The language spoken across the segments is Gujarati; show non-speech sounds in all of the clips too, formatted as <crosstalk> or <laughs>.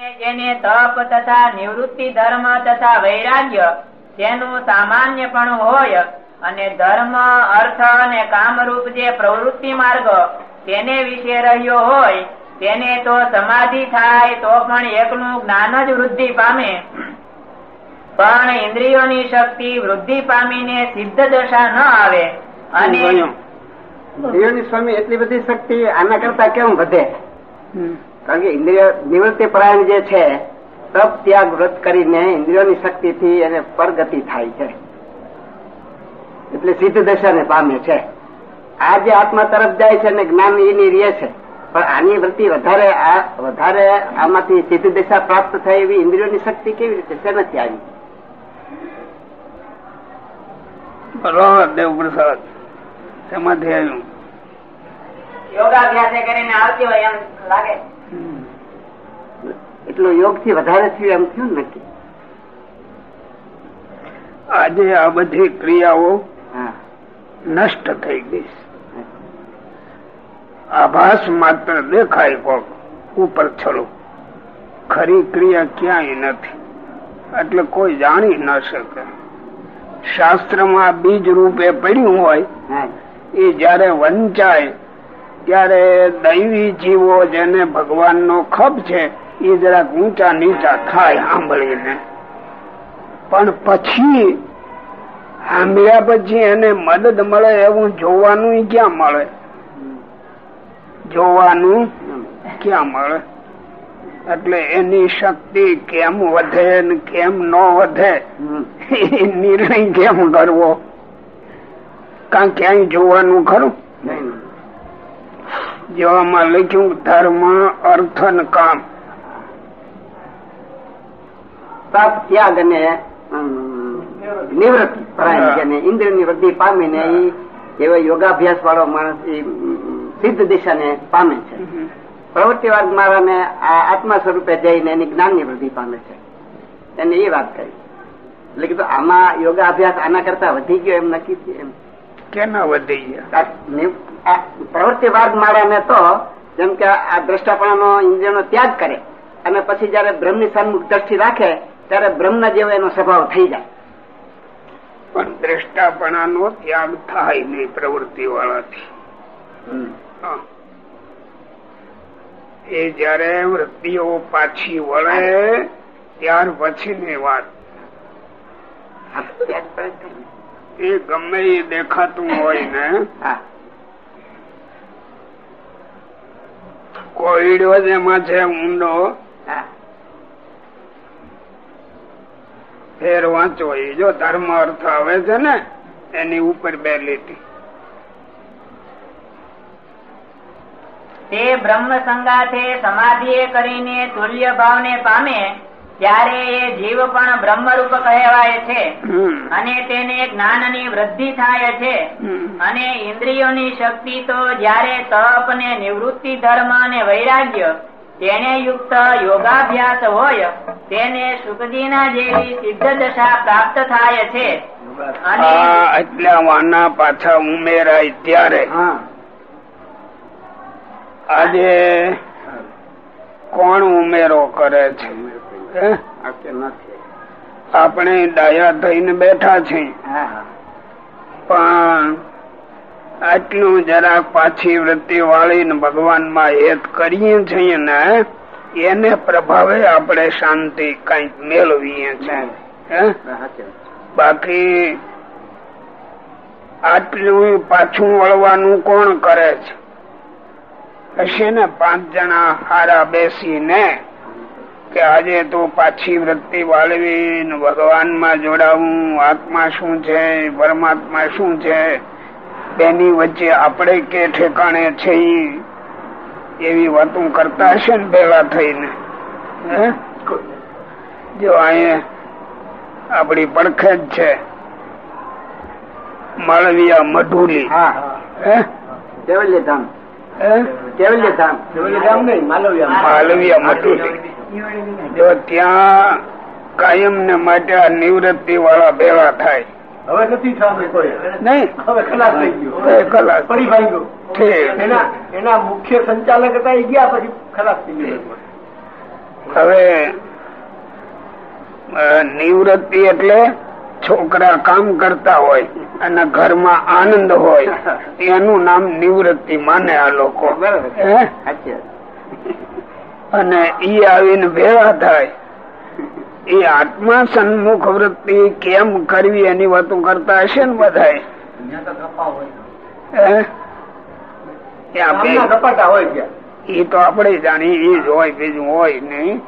જેને તપ તથા નિવૃત્તિ ધર્મ તથા વૈરાગ્ય તેનું સામાન્ય પણ હોય અને ધર્મ અર્થ અને કામરૂપ જે પ્રવૃત્તિ માર્ગ તેને વિશે રહ્યો હોય તેને તો સમાધિ થાય તો પણ એકનું જ્ઞાન જ વૃદ્ધિ પામે. પણ ઇન્દ્રિયોની શક્તિ વૃદ્ધિ પામીને સિદ્ધ દશા ન આવે અને સ્વામી એટલી બધી શક્તિ આના કરતા કેમ વધે? કારણ કે ઇન્દ્રિય નિવૃત્તિ પરાયણ જે છે તપ ત્યાગ વ્રત કરીને ઇન્દ્રિયોની શક્તિ થી એને પરગતિ થાય છે. એટલે સિદ્ધ દશાને પામે છે. આ જે આત્મા તરફ જાય છે અને જ્ઞાન એની રે છે પણ આની વૃત્તિ વધારે આ વધારે આમાંથી સિદ્ધ દશા પ્રાપ્ત થાય એવી ઇન્દ્રિયોની શક્તિ કેવી રીતે છે નથી આવી. બરોબર દેવ પ્રસાદ એમાંથી આવ્યું. યોગાભ્યાસ કરીને આવતી હોય એમ લાગે. એટલું યોગથી વધારે થયું એમ થયું નક્કી? આજે આ બધી ક્રિયાઓ નષ્ટ થઈ ગઈ આભાસ માત્ર દેખાય કોક ઉપર છલો. ખરી ક્રિયા ક્યાંય નથી. એટલે કોઈ જાણી ન શકે. શાસ્ત્રમાં બીજ રૂપે પડ્યું હોય એ જયારે વંચાય ત્યારે દૈવી જીવો જેને ભગવાન નો ખપ છે એ જરાક ઊંચા નીચા થાય સાંભળીને. પણ પછી સાંભળ્યા પછી એને મદદ મળે એવું જોવાનું ક્યાં મળે? જોવાનું ક્યાં મળે? એટલે એની શક્તિ કેમ વધે ને કેમ ન વધે એ નિર્ણય કેમ કરવો? કાં ક્યાંય જોવાનું ખરું. જેવામાં લખ્યું ધર્મ અર્થન કામ. તપ ત્યાગ અને નિવૃત્તિ. પરાયણ જેને ઇન્દ્રિયની વૃદ્ધિ પામીને એ એવો યોગાભ્યાસ વાળો માણસ એ સિદ્ધ દિશાને પામે છે. પ્રવૃત્તિ વર્ગ મારાને આ આત્મા સ્વરૂપે જઈને એની જ્ઞાનની વૃદ્ધિ પામે છે. એને એ વાત કરી એટલે કીધું આમાં યોગાભ્યાસ આના કરતા વધી ગયો એમ નક્કી છે એમ. કેના વધી ગયા? પ્રવૃત્તિ માર્ગ માળાને તો જેમ કે આ દ્રષ્ટાપણાનો ઇન્દ્રિયનો ત્યાગ કરે અને પછી જયારે બ્રહ્મની સન્મુખ દ્રષ્ટિ રાખે ત્યારે બ્રહ્મ જેવો એનો સ્વભાવ થઈ જાય. પણ દ્રષ્ટાપણાનો ત્યાગ થાય નહીં પ્રવૃત્તિ વાળાથી એ જયારે વૃત્તિઓ પાછી વળે ત્યાર પછી ની. વાત. એ ગમે એ દેખાતું હોય ને કોઈડો જેમાં છે ઊંડો ફેર વાંચો એ. જો ધર્મ અર્થ આવે છે ને એની ઉપર બે લીટી. તે બ્રહ્મ સંગાથે સમાધિ કરીને તુલ્ય ભાવને પામે ત્યારે એ જીવ પણ બ્રહ્મરૂપ કહેવાય છે અને તેને જ્ઞાનની વૃદ્ધિ થાય છે અને ઇન્દ્રિયોની શક્તિ તો જ્યારે તપ ને નિવૃત્તિ ધર્મ અને વૈરાગ્ય તેને યુક્ત યોગાભ્યાસ હોય તેને સુખજીના જેવી સિદ્ધ દશા પ્રાપ્ત થાય છે. એટલે વાના પાછા ઉમેરાય ત્યારે. આજે કોણ ઉમેરો કરે છે? આપણે ડાયા થઈને બેઠા હા પણ આટલું જરાક પાછી વૃત્તિ વાળીને ભગવાનમાં હેત કરીએ છીએ ને એને પ્રભાવે આપણે શાંતિ કંઈક મેળવીએ છીએ. હે? બાકી આટલું પાછું વળવાનું કોણ કરે છે? હશે ને પાંચ જણા હારા બેસીને કે આજે તો પાછી વૃત્તિ વાળવી ભગવાનમાં જોડાવું. આત્મા શું છે? પરમાત્મા શું છે? તેની વચ્ચે આપણે કે ઠેકાણે છે એવી વાતો કરતા હશે ને પેલા થઈને? જો અહીંયા આપડી પડખે જ છે. માળવિયા મઢુલી. હા હે? કેવલ્ય ત્યાં કાયમ ને માટે આ નિવૃત્તિ વાળા ભેગા થાય. હવે નથી નહીં. હવે ખલાસ થઈ ગયો. ખલાસ. પડી ભાઈ ગયો એના એના મુખ્ય સંચાલક હતા એ ગયા પછી ખલાસ થઈ ગયો. હવે નિવૃત્તિ એટલે છોકરા કામ કરતા હોય અને ઘરમાં આનંદ હોય એનું નામ નિવૃત્તિ માને આ લોકો. અને ઈ આવીને ભેળા થાય. એ આત્મા સન્મુખ વૃત્તિ કેમ કરવી એની વાતો કરતા હશે ને બધા હોય. એ તો આપણે જાણીએ એ જ હોય બીજું હોય નહીં.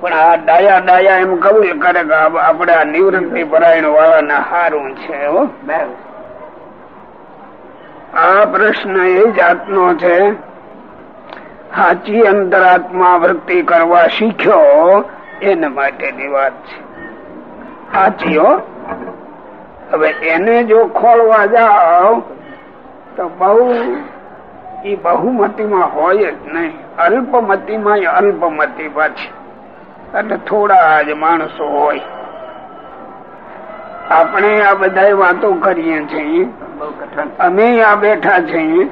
પણ આ ડાયા ડાયા એમ કબૂલ કરે કે આપણે આ નિવૃત્તિ પરાયણ વાળા હારું છે હો. આ પ્રશ્ન એ જાતનો છે સાચી અંતરાત્મા વૃત્તિ કરવા શીખ્યો એના માટેની વાત છે. સાચી હો. હવે એને જો ખોલવા જાઓ તો બહુ એ બહુમતીમાં હોય જ નહીં. અલ્પમતીમાં અલ્પમતી પાછી. એટલે થોડા જ માણસો હોય. આપણે આ બધા વાતો કરીએ છીએ. અમે આ બેઠા છીએ.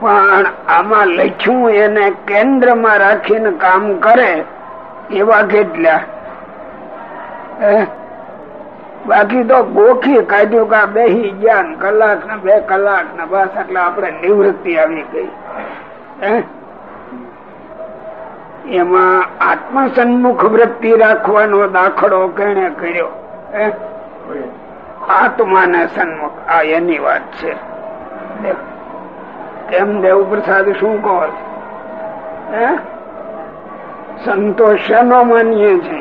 પણ આમાં લખ્યું એને કેન્દ્રમાં રાખીને કામ કરે એવા કેટલા? બાકી તો ગોખી કાઢ્યું કે બેહી ગયા કલાક ને બે કલાક ને બસ એટલે આપણે નિવૃત્તિ આવી ગઈ. હે? એમાં આત્મસન્મુખ વૃત્તિ રાખવાનો દાખલો કેને કર્યો? આત્માને સન્મુખ. આ એની વાત છે. કેમ દેવ પ્રસાદ શું કહો સંતોષ શેનો માનીએ છે?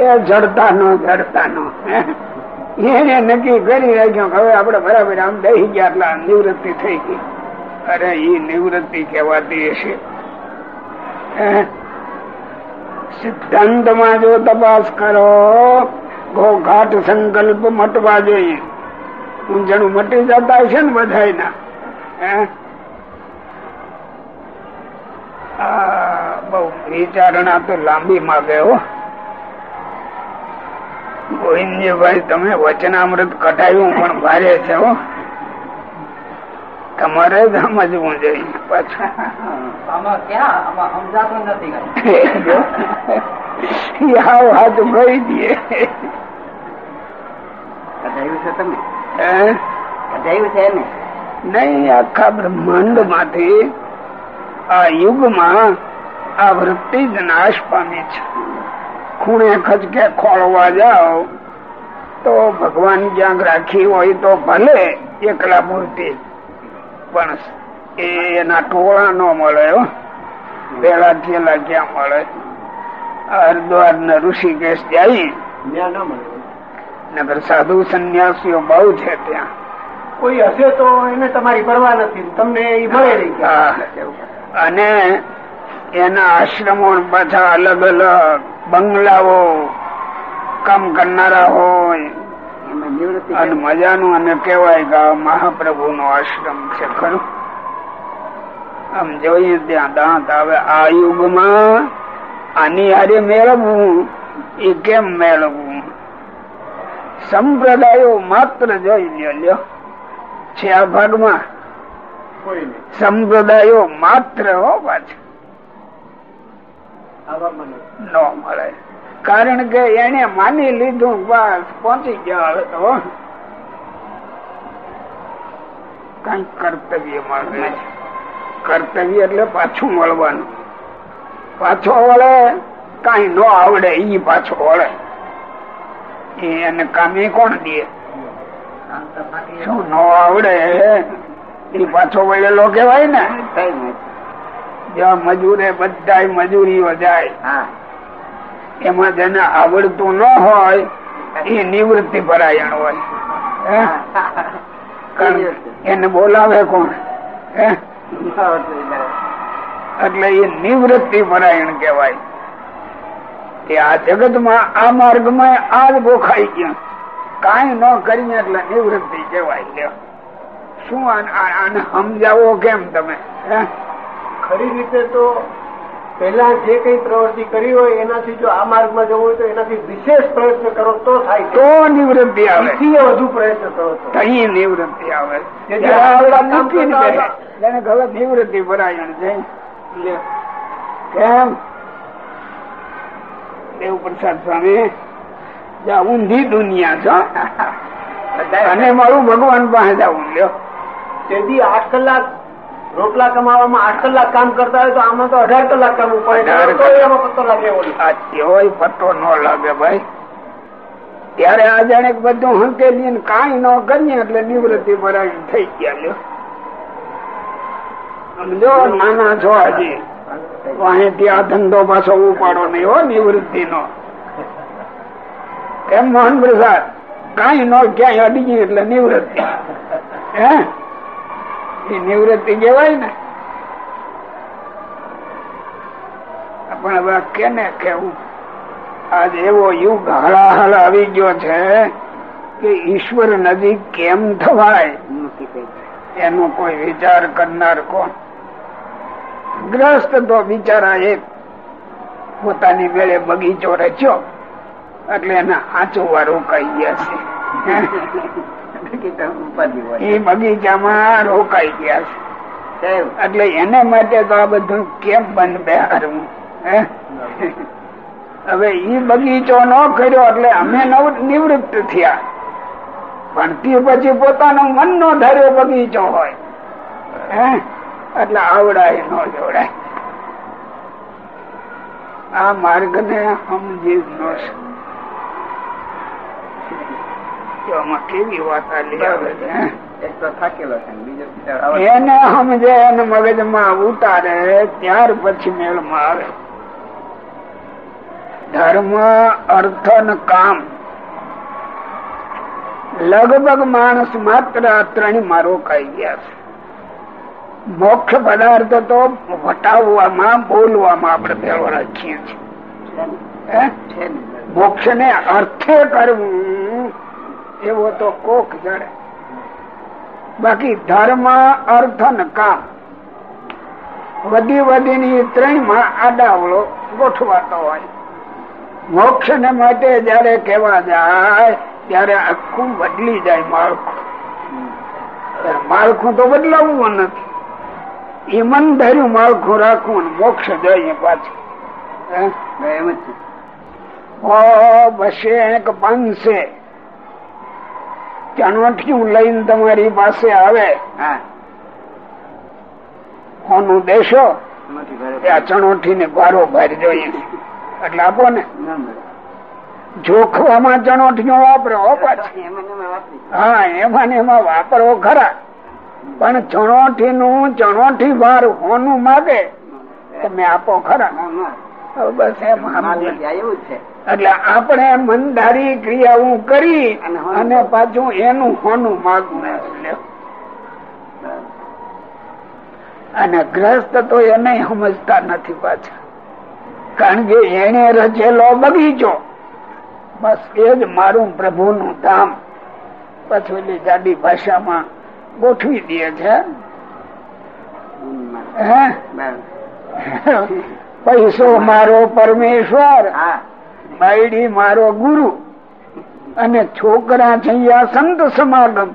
એ જડતા નો જડતા નો? એને નક્કી કરી રાખ્યો હવે આપડે બરાબર આમ દહી ગયા, એટલે નિવૃત્તિ થઈ ગઈ. અરે એ નિવૃત્તિ કહેવાતી હશે? સિદ્ધાંતમાં જો તપાસ કરો, ઘોઘાટ સંકલ્પ મટવા જોઈએ. ઊંઝણું મટી જતા હશે ને હે? આ વિચારણા તો લાંબી માગે હો. ગોવિંદજીભાઈ, તમે વચનામૃત કઢાયું, પણ ભારે છે હો. તમારે સમજવું જોઈએ પાછું. હાથ ગઈ દે નહીં આખા બ્રહ્માંડમાંથી આ યુગમાં આ વૃત્તિ જ નાશ પામી છે. ખૂણે ખચકે ખોળવા જાઓ તો ભગવાન ક્યાંક રાખી હોય તો ભલે એકલા મૂર્તિ. પણ એના ટોળા નો મળે પેલા થયેલા ક્યાં મળે? હરિદ્વાર ને ઋષિકેશ જાય. ત્યાં નગર સાધુ સંન્યાસીઓ બહુ છે ત્યાં. કોઈ હશે તો એને તમારી પરવા નથી. તમને એ મળે નહીં અને એના આશ્રમો પાછા અલગ અલગ બંગલાઓ કામ કરનારા હોય અને મજાનું અને કેવાય કે મહાપ્રભુ નો આશ્રમ છે ખરું? આમ જોઈએ ત્યાં દાંત આવે. આ યુગમાં આની હારે મેળવવું એ કેમ મેળવવું? સંપ્રદાયો માત્ર જોઈ લ્યો છે આ ભાગમાં? સંપ્રદાયો માત્ર હો પાછ. ન મળે. કારણ કે એને માની લીધું બસ પહોંચી ગયા હવે તો. કઈ કર્તવ્ય માંગે કર્તવ્ય એટલે પાછું મળવાનું. પાછો વળે કઈ ન આવડે ઈ પાછો વળે. એને કામે કોણ દે? શું ન આવડે? એ પાછો વળેલો કેવાય ને? જ્યાં મજૂરે બધા મજૂરીઓ જાય. હા. એમાં જેને આવડતું ન હોય એ નિવૃત્તિ પરાયણ હોય. એને બોલાવે કોણ? એટલે એ નિવૃત્તિ પરાયણ કેવાય કે આ જગતમાં આ માર્ગમાં આ જ ગોખાઈ ગયા. કઈ ન કરીએ એટલે નિવૃત્તિ કેવાય શું આને સમજાવો કેમ તમે? હે? ખરી રીતે તો પહેલા જે કઈ પ્રવૃત્તિ કરી હોય એનાથી જો આ માર્ગમાં જવું હોય તો એનાથી વિશેષ પ્રયત્ન કરો તો થાય તો નિવૃત્તિ આવે. વધુ પ્રયત્ન કરો તો તહીં નિવૃત્તિ આવે. એને ખબર નિવૃત્તિ પરાયણ છે કેમ? દેવ પ્રસાદ સ્વામી જ્યાં ઊંધી દુનિયા છો. <laughs> અને મારું ભગવાન પાસે જવું લ્યો. તેથી આઠ કલાક રોટલા કમાવામાં આઠ કલાક કામ કરતા હોય તો આમાં તો અઢાર કલાક અઢાર પડે પત્તો લાગે ઓલી પત્તો ન લાગે ભાઈ. ત્યારે આ જાણે બધું હંકેલી ને કાંઈ ન કરીએ એટલે નિવૃત્તિ ભરાવી થઈ ગયા લ્યો. સમજો નાના છો હજી. અહીંથી આ ધંધો પાછો ઉપાડો નહીં હો નિવૃત્તિ નો એમ મોહન પ્રસાદ કઈ ન ક્યાંય અડી એટલે નિવૃત્તિ. હે? એ નિવૃત્તિ કહેવાય ને પણ હવે કેને કેવું? આજ એવો યુગ હળાહળ આવી ગયો છે કે ઈશ્વર નજીક કેમ થવાય? એનો કોઈ વિચાર કરનાર કોણ? ગ્રસ્ત તો બિચારા એક પોતાની વેળે બગીચો રચ્યો એટલે એના આચોવા રોકાઈ ગયા છે એ બગીચામાં રોકાઈ ગયા છે. એટલે એને માટે તો આ બધું કેમ બંધ બેહારવું હવે ઈ બગીચો ન કર્યો એટલે અમે નવ નિવૃત્ત થયા. પણ તે પછી પોતાનો મન નો ધાર્યો બગીચો હોય. હે? એટલે આવડાય ન જોડાય આ માર્ગ ને સમજી ન શકે કેવી વાત આલી? એને સમજે એને મગજમાં ઉતારે ત્યાર પછી મેળમાં આવે ધર્મ અર્થ ને કામ. લગભગ માણસ માત્ર આ ત્રણમાં રોકાઈ ગયા છે. મોક્ષ પદાર્થ તો વટાવવામાં બોલવામાં આપણે ભેળો રાખીએ છીએ. મોક્ષ ને? અર્થે કરવું એવો તો કોક જડે બાકી ધર્મ અર્થ ને કામ. વધી વધીની ત્રણમાં આડાવળો ગોઠવાતો હોય. મોક્ષ ને માટે જયારે કેવા જાય ત્યારે આખું બદલી જાય માળખું. માળખું તો બદલાવવું નથી. ઈમન ધર્યું માળખું રાખવું ને મોક્ષ જોઈએ પાછું. હે? ઓ બસે એક પાંચસે ચણોઠિયું લઈને તમારી પાસે આવે. હોનું દેશો આ ચણોઠી ને ભારો ભાર જોઈએ એટલે આપો ને. જોખવામાં ચણોઠીઓ વાપરો પાછી. હા એમાં ને એમાં વાપરો ખરા. પણ ચણોઠી નું ચણોઠી ભાર હોનું માગે. તમે આપો ખરા. બસ એમ છે. એટલે આપણે મનધારી ક્રિયાઓ કરી અને પાછું એનું હોનું માગવું. અને ગ્રસ્ત તો એને સમજતા નથી પાછા. કારણ કે એને રચેલો બગીચો. બસ એ જ મારું પ્રભુનું ધામ. પછી જાડી ભાષામાં ગોઠવી દે છે. હે? <laughs> પૈસો મારો પરમેશ્વર બાયડી મારો ગુરુ અને છોકરા છે આ સંત સમાગમ.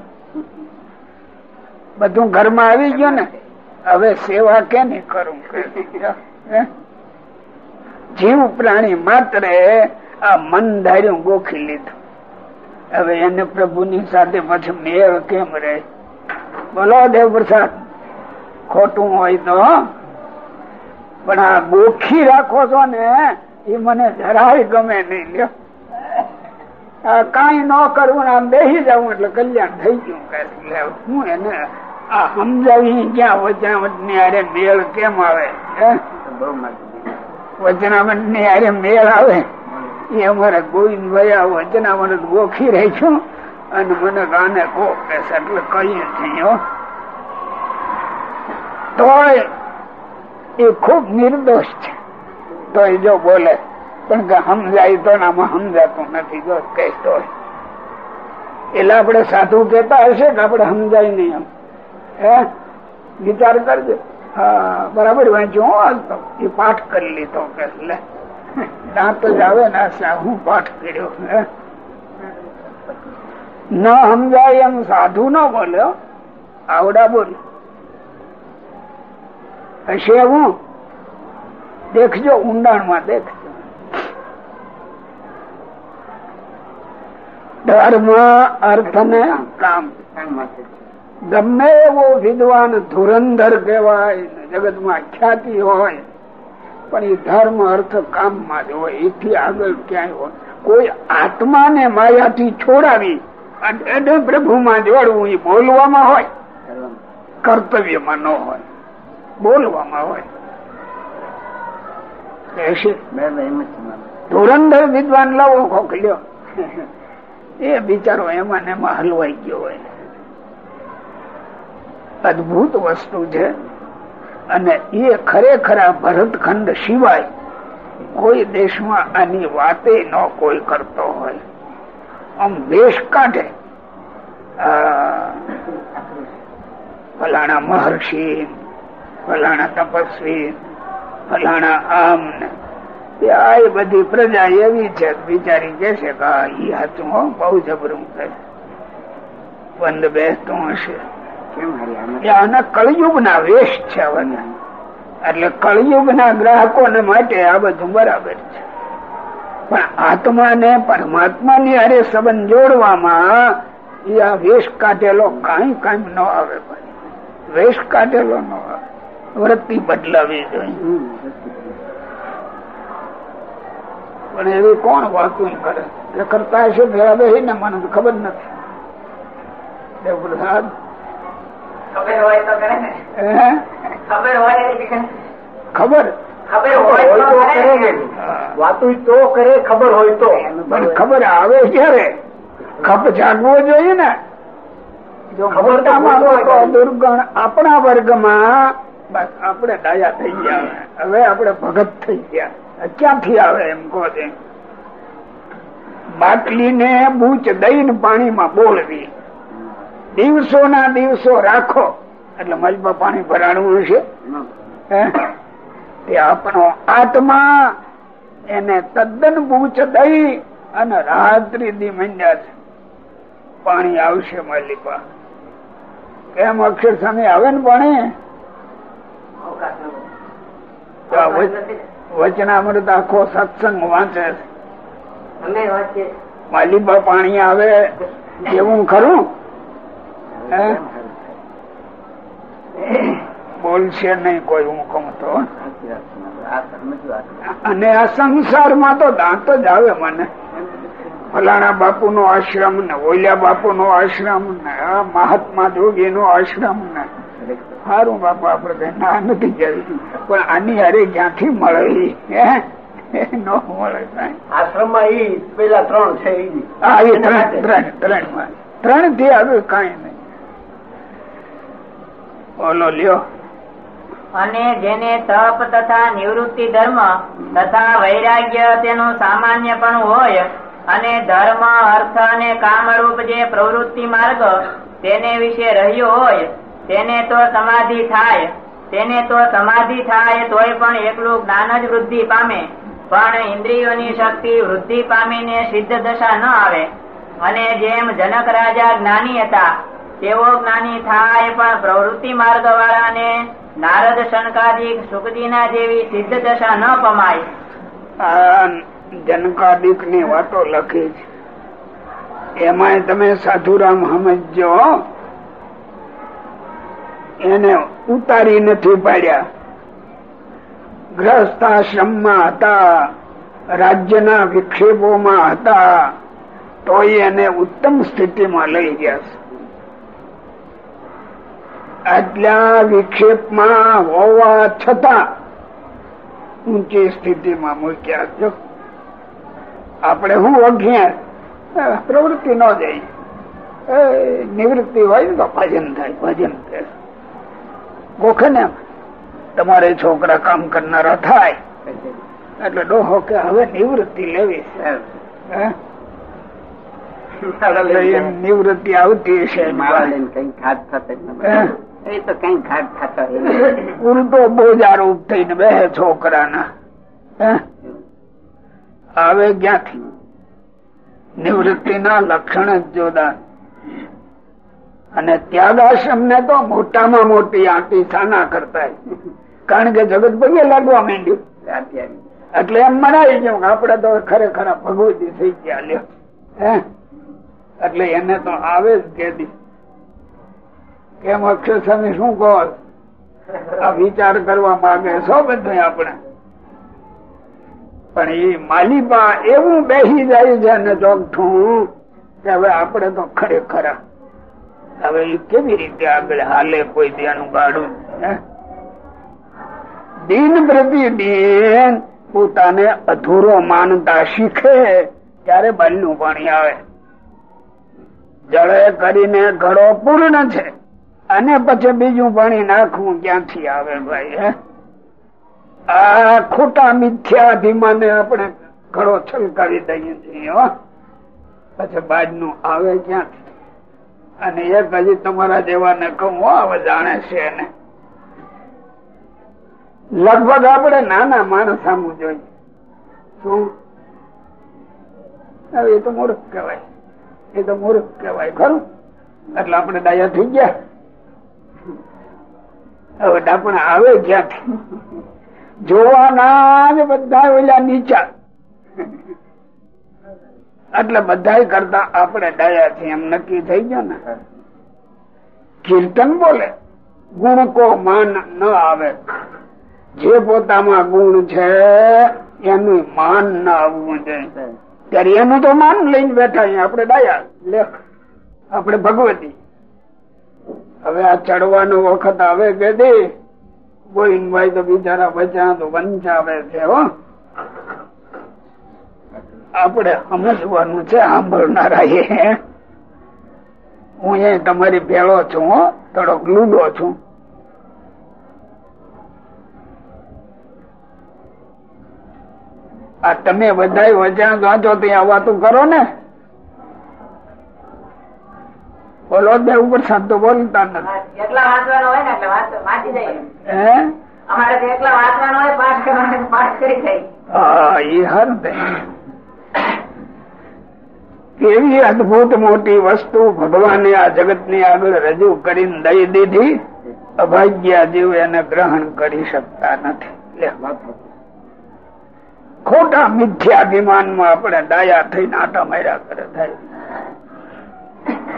બધું ઘરમાં આવી ગયું ને હવે સેવા કેને કરું? જીવ પ્રાણી માત્ર આ મન ધાર્યું ગોખી લીધું. હવે એને પ્રભુની સાથે પછી મેળ કેમ રહે? બોલો દેવ પ્રસાદ ખોટું હોય તો પણ આ ગોખી રાખો છો ને, એ મને જરાય ગમે નહીં, લ્યો. આ ન કરવું આમ બેસી જવું એટલે કલ્યાણ થઈ ગયું હું એને આ સમજાવી ક્યાં વચનામતની અરે મેળ કેમ આવે? હે? વચનામતની અરે મેળ આવે? એ અમારા ગોવિંદભાઈ આ વચનામત ગોખી રાખ્યું અને મને ગાને કો કે એટલે કહીએ છીએ. તોય એ ખૂબ નિર્દોષ છે. તો એ જો બોલે, પણ કે સમજાય તો આમાં સમજાતું નથી. જો કહેતો એટલે આપણે સાધુ કેતા હશે કે આપણે સમજાય નહીં એમ. હે? વિચાર કરજો. હા, બરાબર વાંચ્યું હું આજ તો. એ પાઠ કરી લીધો કે, લે, દાંત જ આવે ને હું પાઠ કર્યો? હે? ન સમજાય એમ સાધુ ન બોલ્યો આવડા બોલ. હશે એવું દેખજો ઊંડાણમાં દેખજો. ધર્મ અર્થ ને કામ ગમે એવો વિદ્વાન ધુરંધર કહેવાય જગતમાં ખ્યાતિ હોય પણ એ ધર્મ અર્થ કામમાં જ હોય. એથી આગળ ક્યાંય હોય. કોઈ આત્માને માયાથી છોડાવી અને પ્રભુમાં જોડવું એ બોલવામાં હોય કર્તવ્યમાં ન હોય. બોલવામાં હોય. ધુરંધર વિદ્વાન લાવો ખોખલ્યો એ બિચારો એમાં ને એમાં હલવાઈ ગયો હોય. અદભુત વસ્તુ છે. અને એ ખરેખર ભરતખંડ સિવાય કોઈ દેશમાં આની વાતે ન કોઈ કરતો હોય. આમ વેશ કાઢે. ફલાણા મહર્ષિ ફલાણા તપસ્વી ફલાણા આમ ને. આ બધી પ્રજા એવી છે બિચારી કે છે કે ઈ હાચું હો બહુ જબરું કરે. બંધ બેસતું હશે. આના કળયુગ ના વેશ છે એટલે કળયુગ ના ગ્રાહકો માટે આ બધું બરાબર છે. પણ આત્મા ને પરમાત્મા ની અરે સંબંધ જોડવામાં એ આ વેશ કાઢેલો કઈ કઈ ન આવે વેશ કાઢેલો ન આવે. વૃત્તિ બદલાવી જોઈએ પણ એવી કોણ વાતું કરે? એ કરતા હશે ભેળા બે ને મને ખબર નથી. દેવપ્રસાદ? ખબર તો કરે ખબર હોય ખબર? ખબર હોય તો કરે કરે ને. ને. વાતું તો કરે ખબર હોય તો. પણ ખબર આવે ક્યારે? ખપ જાગવો જોઈએ ને. જો ખબર તો મોટામાં હોય મોટો તો. દુર્ગણ આપણા વર્ગમાં બસ આપણે ડાયા થઈ ગયા હવે. આપણે ભગત થઈ ગયા. ક્યાંથી આવે એમ કહો છે? બાટલી ને બૂચ દઈને પાણીમાં બોળવી દિવસો ના દિવસો રાખો. એટલે મજબા પાણી ભરાણું હશે. એ આપણો આત્મા એને તદ્દન બૂચ દઈ અને રાત્રિ દી મંડ્યા છે. પાણી આવશે માલિકા કેમ અક્ષર સામે આવે ને પાણી? વચનામૃત આખો સત્સંગ વાંચે છે. માલિબા પાણી આવે એવું ખરું? બોલશે નહીં કોઈ હું કઉ તો. અને આ સંસારમાં તો દાંત જ આવે મને. ફલાણા બાપુ નો આશ્રમ ને ઓલિયા બાપુ નો આશ્રમ ને મહાત્મા જોગી નો આશ્રમ ને. સારું બાપુ આપડે કઈ ના નથી જવી પણ આની હારે ક્યાંથી મળે હે? નો મળે આશ્રમમાં ઈ પેલા ત્રણ છે ઈ. હા એ ત્રણ ત્રણ ત્રણથી આગળ કાંઈ નહીં. બોલો લ્યો. અને જેને તપ તથા નિવૃત્તિ ધર્મ તથા વૈરાગ્ય તેનું સામાન્ય પણ હોય અને ધર્મ અર્થ અને કામરૂપ જે પ્રવૃત્તિ માર્ગ તેને વિશે રહ્યો હોય તેને તો સમાધિ થાય. તેને તો સમાધિ થાય તોય પણ એકલું જ્ઞાન જ વૃદ્ધિ પામે. પણ ઇન્દ્રિયોની શક્તિ વૃદ્ધિ પામીને સિદ્ધ દશા ન આવે. અને જેમ જનક રાજા જ્ઞાની હતા તેવો જ્ઞાની થાય પણ પ્રવૃત્તિ માર્ગ વાળાને નારદ શંકાદિક સુખદીના જેવી સિદ્ધ દશા ન પમાય. જનકાદિકની વાતો લખી છે. એમાં તમે સાધુરામ સમજો એને ઉતારી નથી પાડ્યા. ગ્રહસ્થાશ્રમમાં હતા, રાજ્યના વિક્ષેપોમાં હતા તો એને ઉત્તમ સ્થિતિમાં લઈ ગયા છે. આટલા વિક્ષેપમાં હોવા છતાં ઊંચી સ્થિતિમાં મૂક્યા જો આપણે હું ઓળખ્યા પ્રવૃત્તિ ન જાય. નિવૃત્તિ હોય તો ભજન થાય ભજન થાય. ગોખે ને તમારે છોકરા કામ કરનારા થાય. એટલે ડોહો કે હવે નિવૃત્તિ લેવી છે. નિવૃત્તિ આવતી થતો ઉલટો બોજારૂપ થઈને બે છોકરાના? આવે ક્યાંથી? નિવૃત્તિ ના લક્ષણ જ જોદાર અને ત્યાગાશ્રમ ને તો મોટામાં મોટી આંટી સાના કરતા કારણ કે જગત પગે લાગવા માંડ્યું. એટલે એમ મનાવી ગયું આપડે તો ખરેખર ભગવતી થઈ ગયા લ્યો. એટલે એને તો આવે જ કેદી કેમ અક્ષર સ્વામી, શું કહો? આ વિચાર કરવા માંગે છો બધું આપણે? પણ એ માલિપા એવું બેસી જાય છે ને ચોકઠું કે હવે આપણે તો ખરેખર હવે કેવી રીતે આગળ હાલે કોઈ ધ્યાન ગાડું દિન પ્રતિદિન પોતાને અધૂરો માનતા શીખે, ત્યારે બાલનું પાણી આવે. જળે કરીને ઘડો પૂર્ણ છે, અને પછી બીજું પાણી નાખવું ક્યાંથી આવે ભાઈ આ ખોટા મિથ્યાભિમાને આપણે ઘડો છલકાવી દઈએ છીએ. પછી બાજનું આવે ક્યાંથી? અને એક હજી તમારા જેવાને કહું હવે જાણે છે ને લગભગ આપણે નાના માણસ આમ જોઈએ. શું? એ તો મૂર્ખ કહેવાય. એ તો મૂર્ખ કહેવાય, ખરું? એટલે આપણે ડાયા થઈ ગયા. હવે ડાપણા આવે ક્યાંથી? જોવાના બધા ઓલા નીચા. એટલે બધા કરતા આપણે ડાયા છીએ એમ નક્કી થઈ ગયો ને. કીર્તન બોલે ગુણ કો માન ન આવે. જે પોતામાં ગુણ છે એનું માન ન આવવું જોઈએ. ત્યારે એનું તો માન લઈને બેઠા આપણે ડાયા લે આપણે ભગવતી. હવે આ ચડવાનો વખત આવે કે દે ગોવિંદભાઈ તો બિચારા બચ્યા તો વંચાવે છે હો. આપણે સમજવાનું છે સાંભળનારા એ. હું એ તમારી ભેળો છું થોડોક લૂડો છું. આ તમે બધા વચન વાંચો ત્યાં વાતું કરો ને. બોલો બે ઉપર સાંતો બોલતા નથી. એકલા વાંચવાનો હોય ને એટલે વાંચી જઈએ હે? અમારે તો વાંચવાનો હોય પાઠ કરવાનો પાઠ કરી જાય. હા એ હર કેવી અદભુત મોટી વસ્તુ ભગવાને આ જગતની આગળ રજૂ કરીને દઈ દીધી? અભાગ્યા જીવ એને ગ્રહણ કરી શકતા નથી. ખોટા મિથ્યાભિમાનમાં આપણે ડાયા થઈને આટા માર્યા કરે, થાય.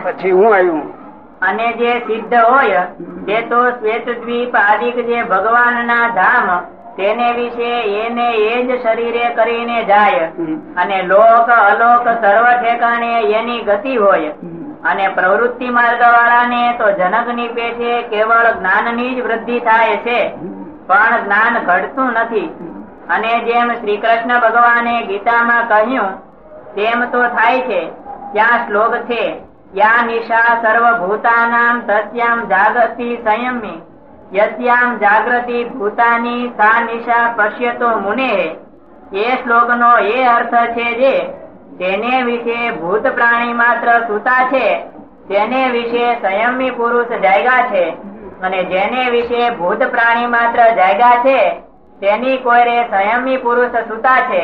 પછી હું આવ્યું? અને જે સિદ્ધ હોય તે તો શ્વેતદ્વીપ આદિક જે ભગવાનના ધામ તેને વિશે એને એ જ શરીરે કરીને જાય. અને લોક, અલોક, સર્વ ઠેકાણે એની ગતિ હોય. અને પ્રવૃત્તિ માર્ગ વાળાને તો જનક પેઠે કેવળ જ્ઞાનની જ વૃદ્ધિ થાય છે. પણ જ્ઞાન ઘટતું નથી. અને જેમ શ્રી કૃષ્ણ ભગવાને ગીતામાં કહ્યું, તેમ તો થાય છે, ત્યાં શ્લોક છે, યા નિશા સર્વભૂતાનામ તસ્યામ જાગતિ સંયમી. યસ્યામ જાગૃતિ ભૂતાની સા નિશા પશ્યતો મુને એ શ્લોકનો એ અર્થ છે જે તેને વિશે ભૂત પ્રાણી માત્ર સુતા છે તેને વિશે સંયમી પુરુષ જાયગા છે અને જેને વિશે ભૂત પ્રાણી માત્ર જાયગા છે, તેની કોઈરે સંયમી પુરુષ સુતા છે.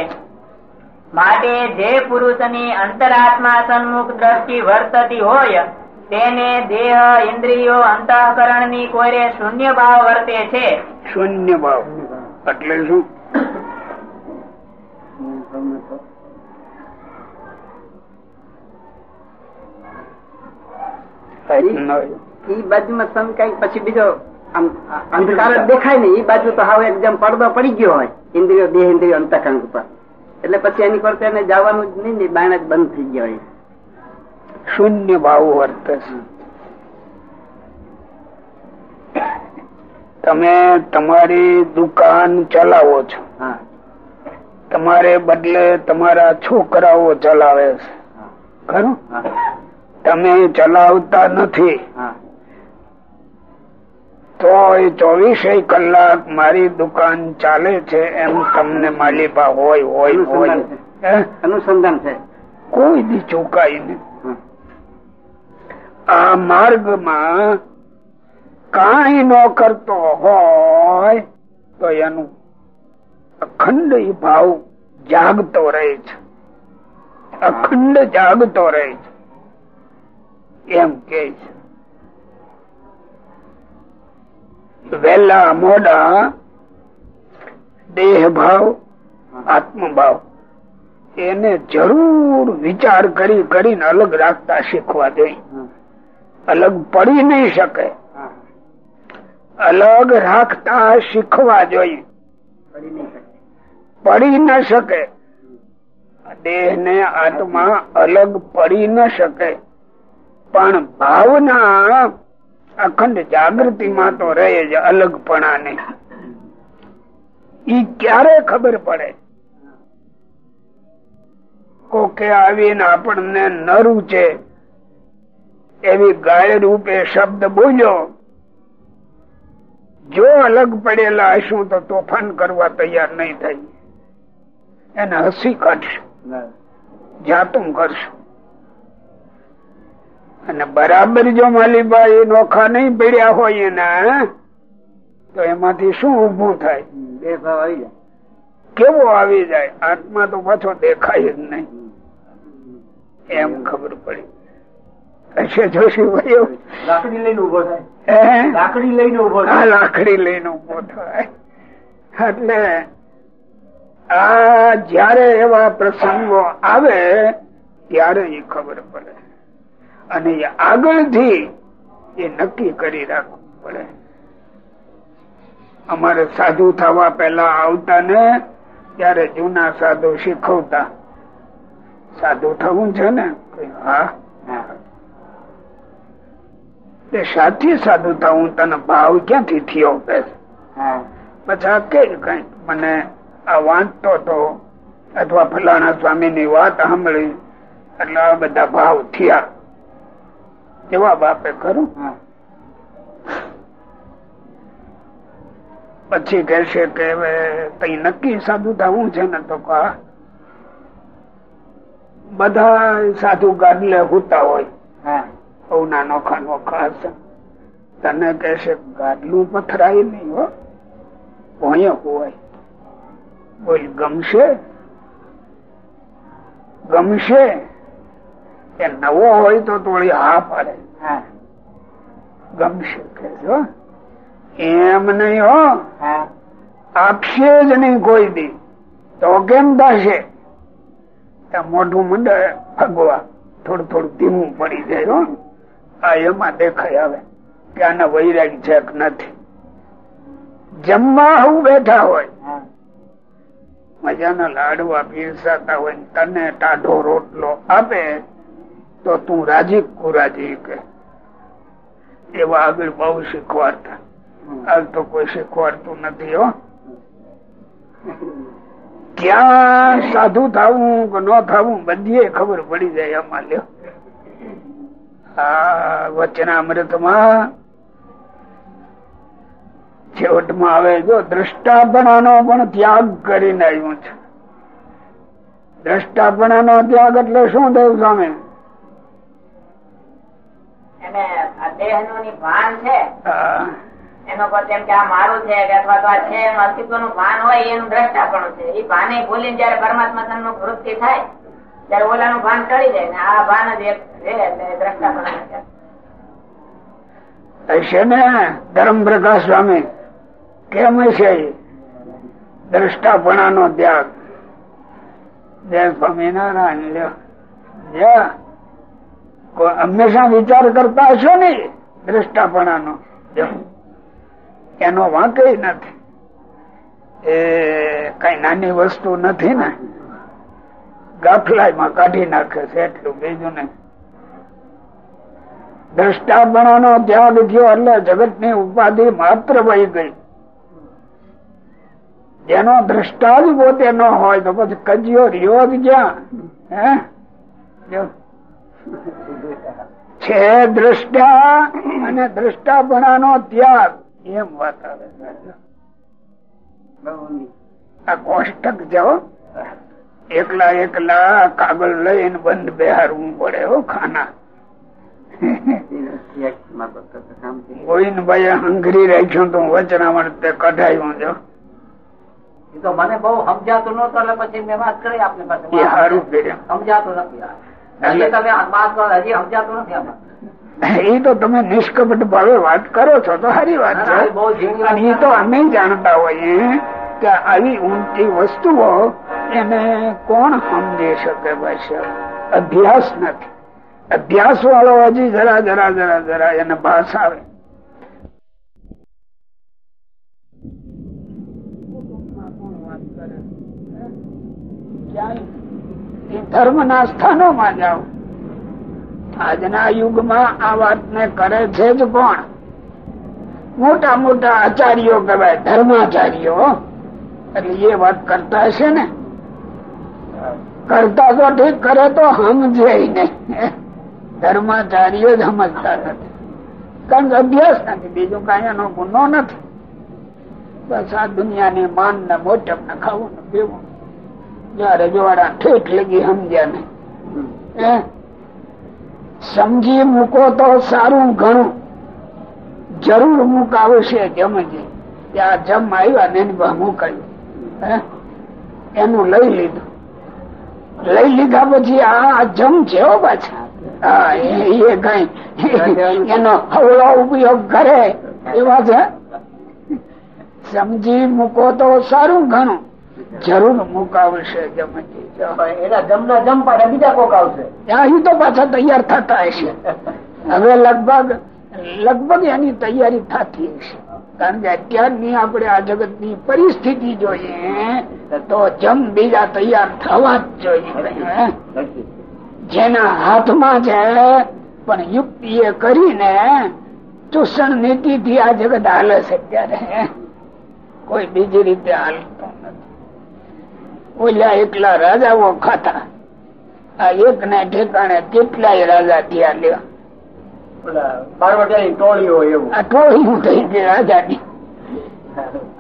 માટે જે પુરુષની અંતરાત્મા સન્મુખ દ્રષ્ટિ વર્તતી હોય તેને દેહ ઇન્દ્રિયો અંતઃકરણની કોઈરે શૂન્ય ભાવ વર્તે છે. શૂન્ય ભાવ. એટલે શું? પછી બીજો અંધકાર દેખાય ને ઈ બાજુ તો હવે એકદમ પડદો પડી ગયો હોય. ઇન્દ્રિયો દેહ ઇન્દ્રિયો અંતકંગ ઉપર. એટલે પછી એની પર જવાનું જ નહીં ને બાણ જ બંધ થઈ ગયા હોય. શૂન્ય ભાવ વર્તે છે તમે તમારી દુકાન ચલાવો છો તમારે બદલે તમારા છોકરાઓ ચલાવે છે ખરું તમે ચલાવતા નથી તો એ ચોવીસે કલાક મારી દુકાન ચાલે છે એમ તમને માલિકા હોય હોય હોય? અનુસંધાન છે કોઈ દી ચૂકાય નહીં. આ માર્ગમાં કાંઈ ન કરતો હોય તો એનું અખંડ ભાવ જાગતો રહે છે. અખંડ જાગતો રહે છે. એમ કે છે. વેલા મોડા દેહ ભાવ આત્મભાવ, એને જરૂર વિચાર કરી કરીને અલગ રાખતા શીખવા જોઈએ. અલગ પડી નહીં શકે. અલગ રાખતા શીખવા જોઈએ. પડી ન શકે. દેહ ને આત્મા અલગ પડી ન શકે. પણ ભાવના અખંડ જાગૃતિ માં તો રહે જ, અલગપણા ને ઈ ક્યારે ખબર પડે? કોકે આવીને આપણને ન રૂચે. એવી ગાય રૂપે શબ્દ બોલ્યો જો અલગ પડેલા હશું તો તોફાન કરવા તૈયાર નહીં થાય એને હસી કાઢશું જાતું કરશું. અને બરાબર જો માલીબાઈ નોખા નહીં પડ્યા હોય એના તો એમાંથી શું ઉભું થાય? ભાવ આવી જાય. કેવો આવી જાય? આત્મા તો પાછો દેખાય જ નહીં. એમ ખબર પડી. હશે જોશી ભાઈઓ. લાકડી લઈને ઊભો થાય. લાકડી લઈને ઊભો થાય. લાકડી લઈને ઊભો થાય. એટલે આ જયારે એવા પ્રસંગો આવે ત્યારે એ ખબર પડે. અને એ આગળથી એ નક્કી કરી રાખવું પડે. અમારે સાધુ થવા પેલા આવતા ને ત્યારે જૂના સાધુ શીખવતા. સાધુ થવું છે ને? હા. તે સાચી સાધુ હું તને ભાવ ક્યાંથી થયો કે પછી કે કઈ મને આ વાંચતો તો અથવા ફલાણા સ્વામી ની વાત સાંભળી એટલે આ બધા ભાવ થયા. જવાબ આપે ખરું? પછી કેસે કે હવે તઈ નક્કી સાધુ થવું છે ને તો કા? બધા સાધુ ગાડલે હોતા હોય. ના નોખા નોખા હશે તને કહેશે ગાદલું પથરાય નહીં હો. ભોંય હોય. બોલ ગમશે? ગમશે. એ નવો હોય તો થોડી હા પાડે. ગમશે કહેજો એમ નહીં હો. આપશે જ નહીં કોઈ દી. તો કેમ થશે મોઢું મંડળ ભગવા થોડું થોડું ધીમું પડી જાય હો. આ એમાં દેખાય આવે કે આના વૈરાગ છે નથી. જમવા હું બેઠા હોય મજાના લાડવા પીરસાતા હોય તને ટાઢો રોટલો આપે તો તું રાજી કુરાજી કે? એવા આગળ બહુ શીખવાડતા. હાલ તો કોઈ શીખવાડતું નથી હો. ક્યાં સાધુ થવું કે ન થવું બધી ખબર પડી જાય આમાં લ્યો. આ છેવટ છેવટમાં આવે જો દ્રષ્ટાપણાનો પણ ત્યાગ કરીને આવ્યું છે. દ્રષ્ટાપણાનો ત્યાગ એટલે શું થયું સામે ની ભાન છે. એનો પછી એમ કે આ મારું છે કે અથવા તો આ છે એનું અસ્તિત્વનું ભાન હોય એનું દ્રષ્ટાપણું છે. એ ભાને ભૂલીને જયારે પરમાત્મા તનનું વૃત્તિ થાય ત્યારે ઓલાનું ભાન ટળી જાય ને આ ભાન જ એટલે દ્રષ્ટાપણ છે. ને પ્રકાશ સ્વામી, કેમ છે? દ્રષ્ટાપણાનો ત્યાગ. જય સ્વામિનારાયણ જય હંમેશા વિચાર કરતા હશો ને દ્રષ્ટાપણા નો એનો વાંક નથી. એ કઈ નાની વસ્તુ નથી ને. ગાફલાઈમાં કાઢી નાખે છે એટલું બીજું નહીં દ્રષ્ટાપણાનો ત્યાગ થયો એટલે જગતની ઉપાધિ માત્ર વહી ગઈ. જેનો દ્રષ્ટા જ પોતે ન હોય તો પછી કજિયો રહ્યો જ ક્યાં છે દ્રષ્ટા અને દ્રષ્ટાપણાનો ત્યાગ. એમ વાત આવે આ કોષ્ટક જાઓ. એકલા એકલા કાગળ લઈને બંધ બેહારવું પડે હો ખાના. ગોવિંદભાઈ હંગરી રાખ્યું તો વચનામણ તે કઢાયું જો તો મને બહુ સમજાતું નતું એટલે પછી મેં વાત કરી આપની પાસે. સારું કર્યું. સમજાતું નથી. તમે વાત હજી સમજાતું નથી આમાં. એ તો તમે નિષ્કપટ ભાવે વાત કરો છો તો સારી વાત છે. અને એ તો અમે જાણતા હોઈએ. કે આવી ઊંચી વસ્તુઓ એને કોણ સમજી શકે પછી અભ્યાસ નથી. અભ્યાસ વાળો હજી જરા જરા જરા જરા એને ભાષ આવે. ધર્મ ના સ્થાનો માં જાઓ. આજના યુગમાં આ વાત ને કરે છે જ કોણ? મોટા મોટા આચાર્યો કહેવાય, ધર્માચાર્યો એટલે એ વાત કરતા હશે ને? કરતા તો ઠીક, કરે તો સમજે નહીં ધર્માચાર્ય જ સમજતા નથી. કારણ કે અભ્યાસ નથી, બીજું કઈ એનો ગુનો નથી. બસ આ દુનિયાની માન ને મોટપ ને ખાવું ને પીવું. જયારે જોવાડા ઠેઠ લગી સમજ્યા નહીં? સમજી મૂકો તો સારું ઘણું. જરૂર મુકાવશે જમજે ત્યાં જમ આવ્યા ને એની બહુ મુકાયું. હે? એનું લઈ લીધું. લઈ લીધા પછી આ જમ છે પાછા. એ કઈ. એનો હવળો ઉપયોગ કરે. એવા છે? સમજી મૂકો તો સારું ઘણું. જરૂર મુકાવશે જમજી એના જમના જમ પાછા બીજા કોક ત્યાં તો પાછા તૈયાર થતા હશે. હવે લગભગ લગભગ એની તૈયારી થતી હશે. કારણ કે અત્યારની આપણે આ જગતની પરિસ્થિતિ જોઈએ, તો જમ બીજા તૈયાર થવા જ જોઈએ. જેના હાથમાં છે, પણ યુક્તિ એ કરીને ચૂષણ નીતિ થી આ જગત હાલે છે અત્યારે કોઈ બીજી રીતે હાલતો નથી. ઓલા એકલા રાજાઓ ખાતા. આ એક ને ઠેકાણે કેટલાય રાજા થયા લ્યો.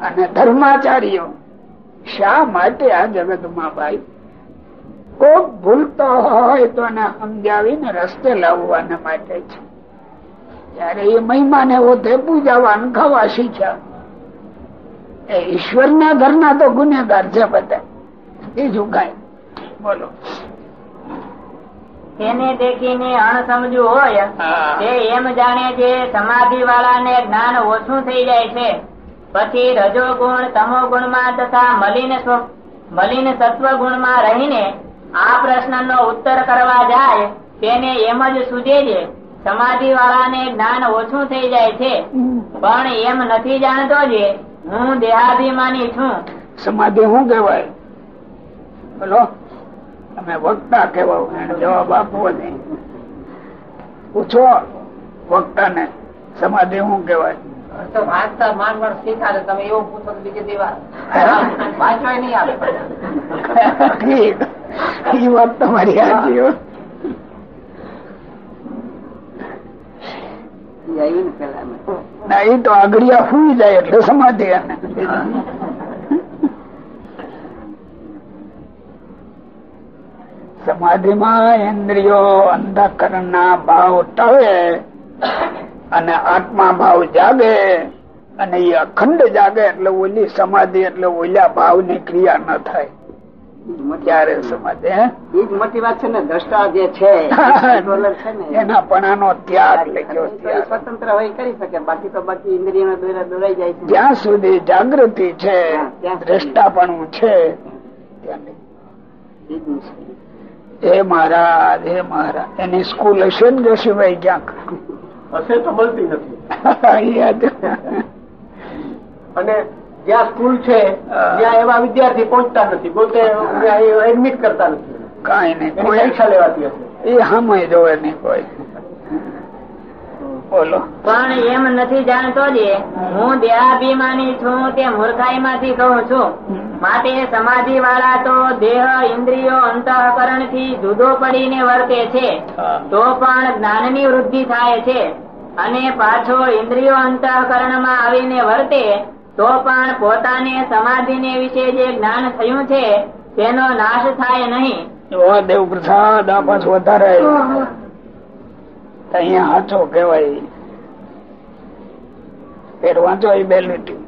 અને ધર્માચાર્યો, શા માટે આ જગતમાં ભાઈ? કોક ભૂલતો હોય તો એને સમજાવીને રસ્તે લાવવાના માટે છે. ત્યારે એ મહિમાને ઓથે પૂજાવાન ખાવા શીખ્યા એ ઈશ્વર ના ઘરના તો ગુનેગાર છે બધા. બીજું કઈ બોલો. તેને દેખીને અણસમજુ હોય તે એમ જાણે છે સમાધિ વાળાને જ્ઞાન ઓછું થઈ જાય છે. પછી રજો ગુણ તમો ગુણમાં તથા મલિન મલિન સત્વ ગુણમાં રહીને આ પ્રશ્નનો ઉત્તર કરવા જાય તેને એમ જ સૂજે છે સમાધિ વાળાને જ્ઞાન ઓછું થઈ જાય છે. પણ એમ નથી જાણતો જે હું દેહાભિમાની છું. સમાધિ શું કેવાય બોલો. તમે વક્તા એને જવાબ આપવો નહીં. પૂછો વક્તા ને સમાધિ શું કેવાય તો વાંચતા સુઈ જાય એટલે તમે એવું પૂછો તો બીજી દીવા વાંચવાય નહીં આવે ઠીક એ વાત તમારી સાચી હો. એ આવ્યું ને પેલા અમે. ના એ તો આગળિયા ફૂઈ જાય એટલે સમાધિ એને સમાધિમાં ઇન્દ્રિયો અંધકરણ ના ભાવ ટળે અને આત્મા ભાવ જાગે અને એ અખંડ જાગે એટલે ઓલી સમાધિ એટલે ઓલા ભાવની ક્રિયા ન થાય. ત્યારે સમાધિ? ઈ જ મોટી વાત છે ને દ્રષ્ટા જે છે એના પણાનો ત્યાગ લખ્યો એ એ સ્વતંત્ર હોય કરી શકે બાકી તો બાકી ઇન્દ્રિયો દોરા દોરાઈ જાય છે. જ્યાં સુધી જાગૃતિ છે. દ્રષ્ટાપણું છે ત્યાં હે મહારાજ હે મહારાજ. એની સ્કૂલ હશે ને જોશીભાઈ ક્યાંક? હશે તો મળતી નથી. <laughs> અને જ્યાં સ્કૂલ છે ત્યાં એવા વિદ્યાર્થી પહોંચતા નથી. પોતે એડમિટ કરતા નથી. કઈ નહીં પરીક્ષા લેવાતી હશે. એ સામે જોવે નહીં કોઈ. બોલો. પણ એમ નથી જાણતો જે હું દેહાભિમાની છું તે મૂર્ખાઈ માંથી કહું છું. માટે સમાધિ વાળા તો દેહ ઇન્દ્રિયો અંતઃકરણથી જુદો પડીને વર્તે છે. તો પણ જ્ઞાનની વૃદ્ધિ થાય છે. અને પાછો ઇન્દ્રિયો અંતઃકરણમાં આવીને વર્તે તો પણ પોતાને સમાધિ ને વિશે જે જ્ઞાન થયું છે તેનો નાશ થાય નહીં. દેવ પ્રસાદ આ પાછું વધારે અહીંયા હાથો કેવાય પેટ વાંચો એ બે લીટી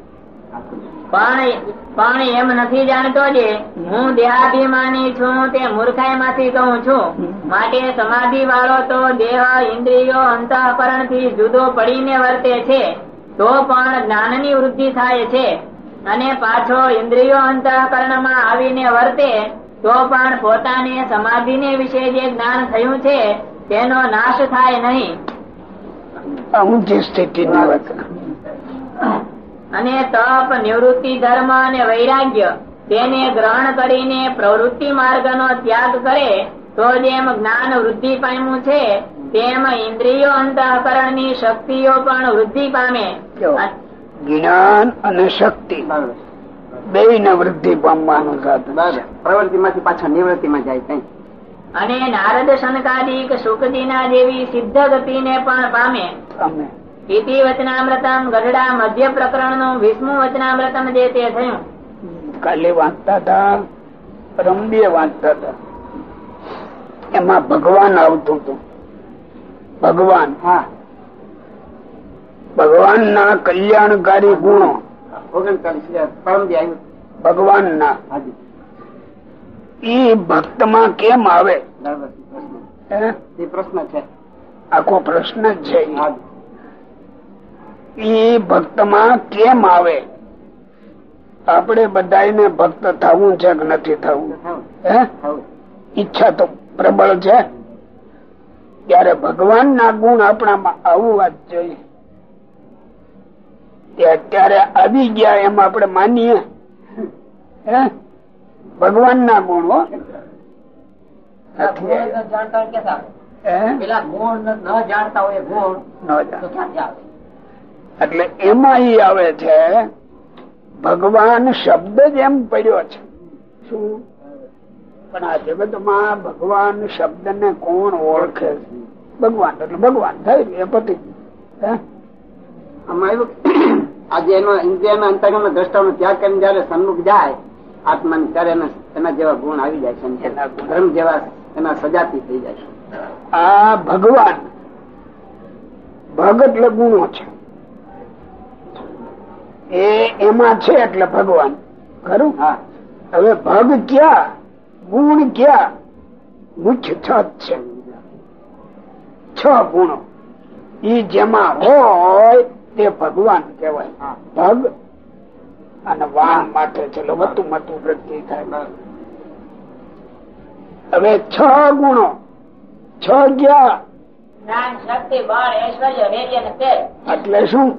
પણ એમ નથી જાણતો જે હું દેહાભિમાની છું, તે મૂર્ખાઈ માંથી કહું છું. માટે સમાધિ વાળો તો દેહ, ઇન્દ્રિયો અંતઃકરણથી જુદો પડીને વર્તે છે. તો પણ જ્ઞાનની વૃદ્ધિ થાય છે. અને પાછો ઇન્દ્રિયો અંતઃકરણમાં આવીને વર્તે, તો પણ પોતાને સમાધિને વિશે જે જ્ઞાન થયું છે તેનો નાશ થાય નહીં. ઊંચી સ્થિતિની અને તપ નિવૃત્તિ ધર્મ અને વૈરાગ્ય તેને ગ્રહણ કરીને પ્રવૃત્તિ માર્ગનો ત્યાગ કરે તો જેમ જ્ઞાન વૃદ્ધિ પામ્યું છે તેમ ઇન્દ્રિયો અંતઃકરણની શક્તિઓ પણ વૃદ્ધિ પામે? જ્ઞાન અને શક્તિ બે ને વૃદ્ધિ પામવાનું. પ્રવૃત્તિ માંથી પાછા નિવૃત્તિ માં જાય કઈ. અને નારદ શનકાદિક સુખજીના જેવી સિદ્ધ ગતિને પણ પામે. ઇતિ વચનામૃતમ ગઢડા મધ્ય પ્રકરણનું વિષ્ણુ વચનામૃતમ જે તે થયું. કાલે વાંચતા હતા રમ્ય વાંચતા હતા. એમાં ભગવાન આવતું હતું. ભગવાન હા. ભગવાન ના કલ્યાણકારી ગુણો. ઓગણચાલીસ પરમ ભગવાન ના હાજી. ઈ ભક્તમાં કેમ આવે? પ્રશ્ન છે. આખો પ્રશ્ન જ છે ઈ. ભક્તમાં કેમ આવે? આપણે બધાને ભક્ત થવું છે કે નથી થવું? હે? ઈચ્છા તો પ્રબળ છે. ત્યારે ભગવાન ના ગુણ આપણામાં આવવા જ જોઈએ. અત્યારે આવી ગયા એમ આપણે માનીએ. હે? ભગવાન ના ગુણ એટલે એમાં ઈ આવે? છે ભગવાન શબ્દ જ એમ પડ્યો છે. શું? પણ આ જગતમાં ભગવાન શબ્દ ને કોણ ઓળખે છે? ભગવાન એટલે ભગવાન થઈ ગયું, એ પતિ? આમાં આજે એનો ઇન્દ્રિયના અંતર્ગત દ્રષ્ટાનો ત્યાગ કરીને જયારે સન્મુખ જાય આત્માને ત્યારે એના જેવા ગુણ આવી જાય છે ધર્મ જેવા એના સજાતી થઈ જાય છે. આ ભગવાન ભગ એટલે ગુણો છે. એ એમાં છે એટલે ભગવાન. ખરું? હવે ભગ ક્યાં? ગુણ ક્યાં? મુખ્ય છ છે. છ ગુણો. ઈ જેમાં હોય તે ભગવાન કહેવાય. હા. ભગ અને વાહ માટે ચલો વધુ મતું વૃદ્ધિ થાય. હવે છ ગુણો છ ગયા એટલે શું?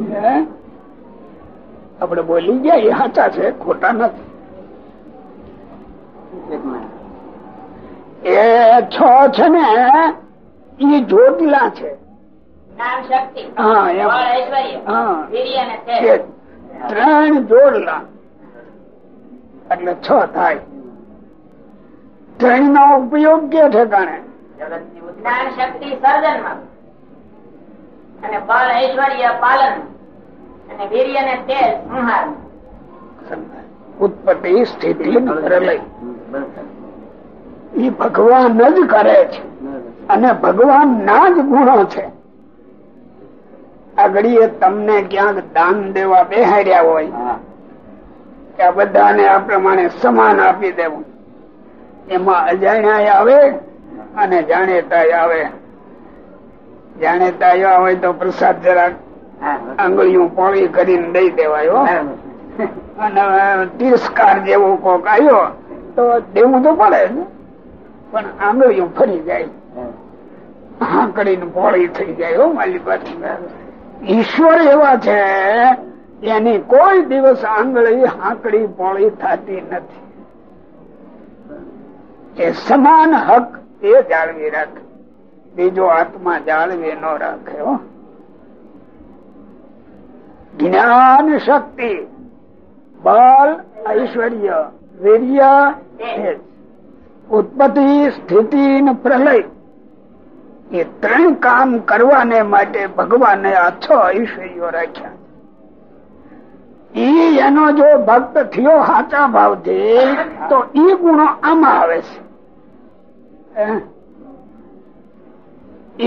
આપડે આપણે બોલી ગયા એ સાચા છે ખોટા નથી. એ છ છે ને એ જોડલા છે. ત્રણ જોડલા. એટલે છ થાય. ત્રણ નો ઉપયોગ કે ઠેકાણે? જ્ઞાન શક્તિ સર્જનમાં અને બળ ઐશ્વર્ય પાલન. અને વીર્ય અને તેજ સંહાર. ઉત્પત્તિ સ્થિતિ ને પ્રલય. એ ભગવાન જ કરે છે. અને ભગવાન ના જ ગુણો છે. આગળ તમને ક્યાંક દાન દેવા બેહાડ્યા હોય કે બધાને આ પ્રમાણે સમાન આપી દેવું. એમાં અજાણ્યા આવે અને જાણેતા આવે. જાણેતા આવ્યા હોય તો પ્રસાદ જરાક આંગળીઓ પોળી કરીને દઈ દેવાયો અને તિરસ્કાર જેવો કોક આવ્યો તો દેવું તો પડે પણ આંગળીઓ ફરી જાય. હાંકડીને પોળી થઈ જાય હો માલિક ઈશ્વર એવા છે, એની કોઈ દિવસ આંગળી હાંકડી પોળી થતી નથી. એ સમાન હક એ જાળવી રાખે. બીજો આત્મા જાળવી ન રાખે જ્ઞાન શક્તિ, બળ, ઐશ્વર્ય, વીર્ય ઉત્પત્તિ, સ્થિતિ ને પ્રલય એ ત્રણ કામ કરવાને માટે ભગવાને આ છ ઐશ્વર્યો રાખ્યા. એનો જો ભક્ત થયો સાચા ભાવથી, તો ઈ ગુણો આમાં આવે છે.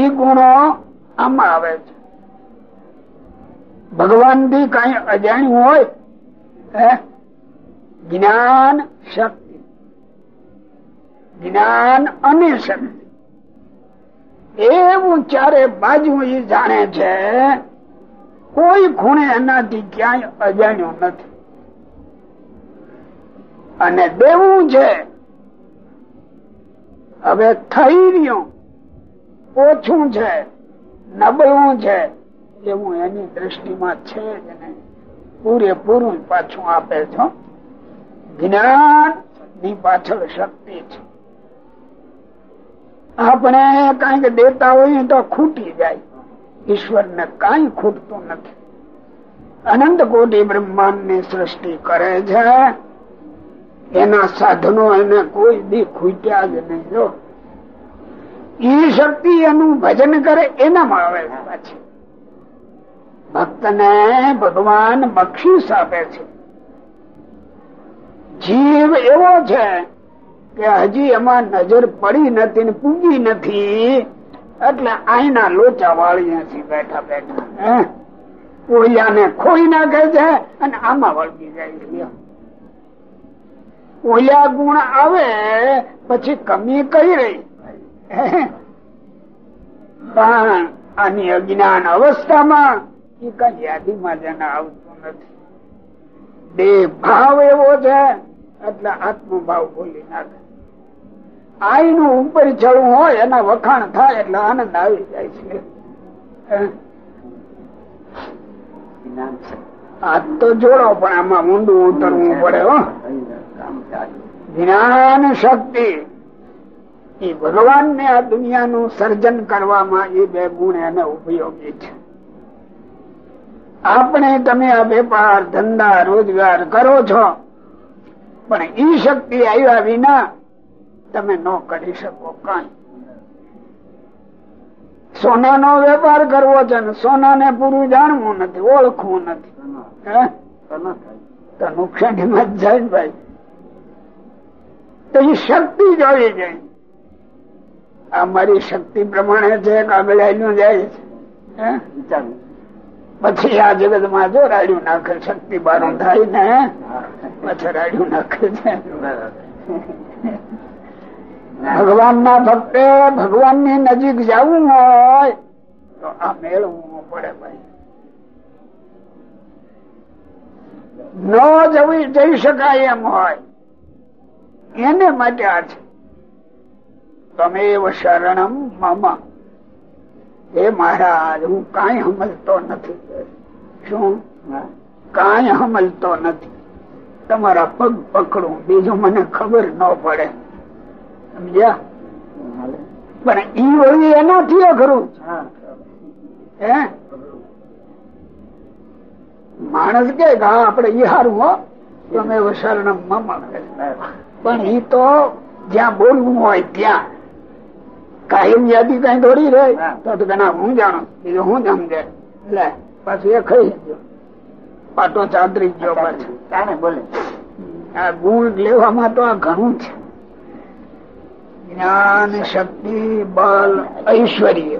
ગુણો આમાં આવે છે. ભગવાનથી કઈ અજાણ્યું હોય? જ્ઞાન શક્તિ. જ્ઞાન અને શક્તિ એવું ચારે બાજુ એ જાણે છે, કોઈ ખૂણે એનાથી ક્યાંય અજાણ્યો નથી. અને દેવું છે, હવે થઈ રહ્યું ઓછું છે, નબળું છે, એવું એની દ્રષ્ટિમાં છે જ નહીં. પૂરેપૂરું પાછું આપે છો જ્ઞાનની પાછળ શક્તિ છે. આપણે કંઈક દેતા હોઈએ તો ખૂટી જાય. ઈશ્વર ને કઈ ખૂટતું નથી. અનંત કોટી બ્રહ્માંડની સૃષ્ટિ કરે છે. એના સાધનો એને કોઈ દી ખૂટ્યા જ નહીં, જો. એ શક્તિ એનું ભજન કરે, એનામાં આવે છે પાછી. ભક્ત ને ભગવાન બક્ષીસ આપે છે. જીવ એવો છે કે હજી એમાં નજર પડી નથી ને પૂગી નથી. એટલે આઈના લોચા વાળી નથી બેઠા બેઠા. ઓલિયાને ખોઈ નાખે છે અને આમાં વળગી જાય છે. ગુણ આવે, પછી કમી કઈ રહી? પણ આની અજ્ઞાન અવસ્થામાં એ કઈ યાદીમાં જેને આવતું નથી. દેહ ભાવ એવો છે, એટલે આત્મભાવ ભૂલી નાખે. આઈ નું ઉપર ચડવું હોય એના વખાણ થાય એટલે આનંદ આવી જાય છે. હાથ તો જોડો પણ આમાં ઊંડું ઉતરવું પડે હો. જ્ઞાન શક્તિ. એ ભગવાન ને આ દુનિયાનું સર્જન કરવામાં એ બે ગુણ એને ઉપયોગી છે. આપણે તમે આ વેપાર ધંધા રોજગાર કરો છો પણ ઈ શક્તિ આવ્યા વિના તમે ન કરી શકો કઈ. સોના નો વેપાર કરવો છે ને પૂરું જાણવું નથી ઓળખવું નથી. તો નુકસાનીમાં જ જાય ભાઈ. તો એ શક્તિ જોઈ જાય આ મારી શક્તિ પ્રમાણે છે કે આગળ જાય છે. પછી આ જગતમાં જો રાડ્યું નાખે શક્તિ બારું થાય ને પછી રાડ્યું નાખે છે. ભગવાન ના ભક્તે ભગવાનની નજીક જવું હોય તો આ મેળવવું પડે ભાઈ. ન જવી જઈ શકાય એમ હોય. એને માટે આ છે. તમે શરણમ મામા. હે મહારાજ, હું કઈ હમલતો નથી. શું? કઈ હમલતો નથી. તમારા પગ પકડું, બીજું મને ખબર ન પડે. સમજ્યા? પણ ઈ વળી એનાથી અઘરું. હે. માણસ કે હા આપડે ઈ હારું હો. તમે મમ પણ ઈ તો જ્યાં બોલવું હોય ત્યાં. કાયમ યાદી કઈ દોડી રહે. તો ના હું જાણું? બીજું હું સમજે? લે પાછું એ ખાઈ પાટો ચાદરી ગયો પાછું. બોલે. આ ગુણ લેવામાં તો આ ઘણું છે. જ્ઞાન શક્તિ, બળ ઐશ્વર્ય.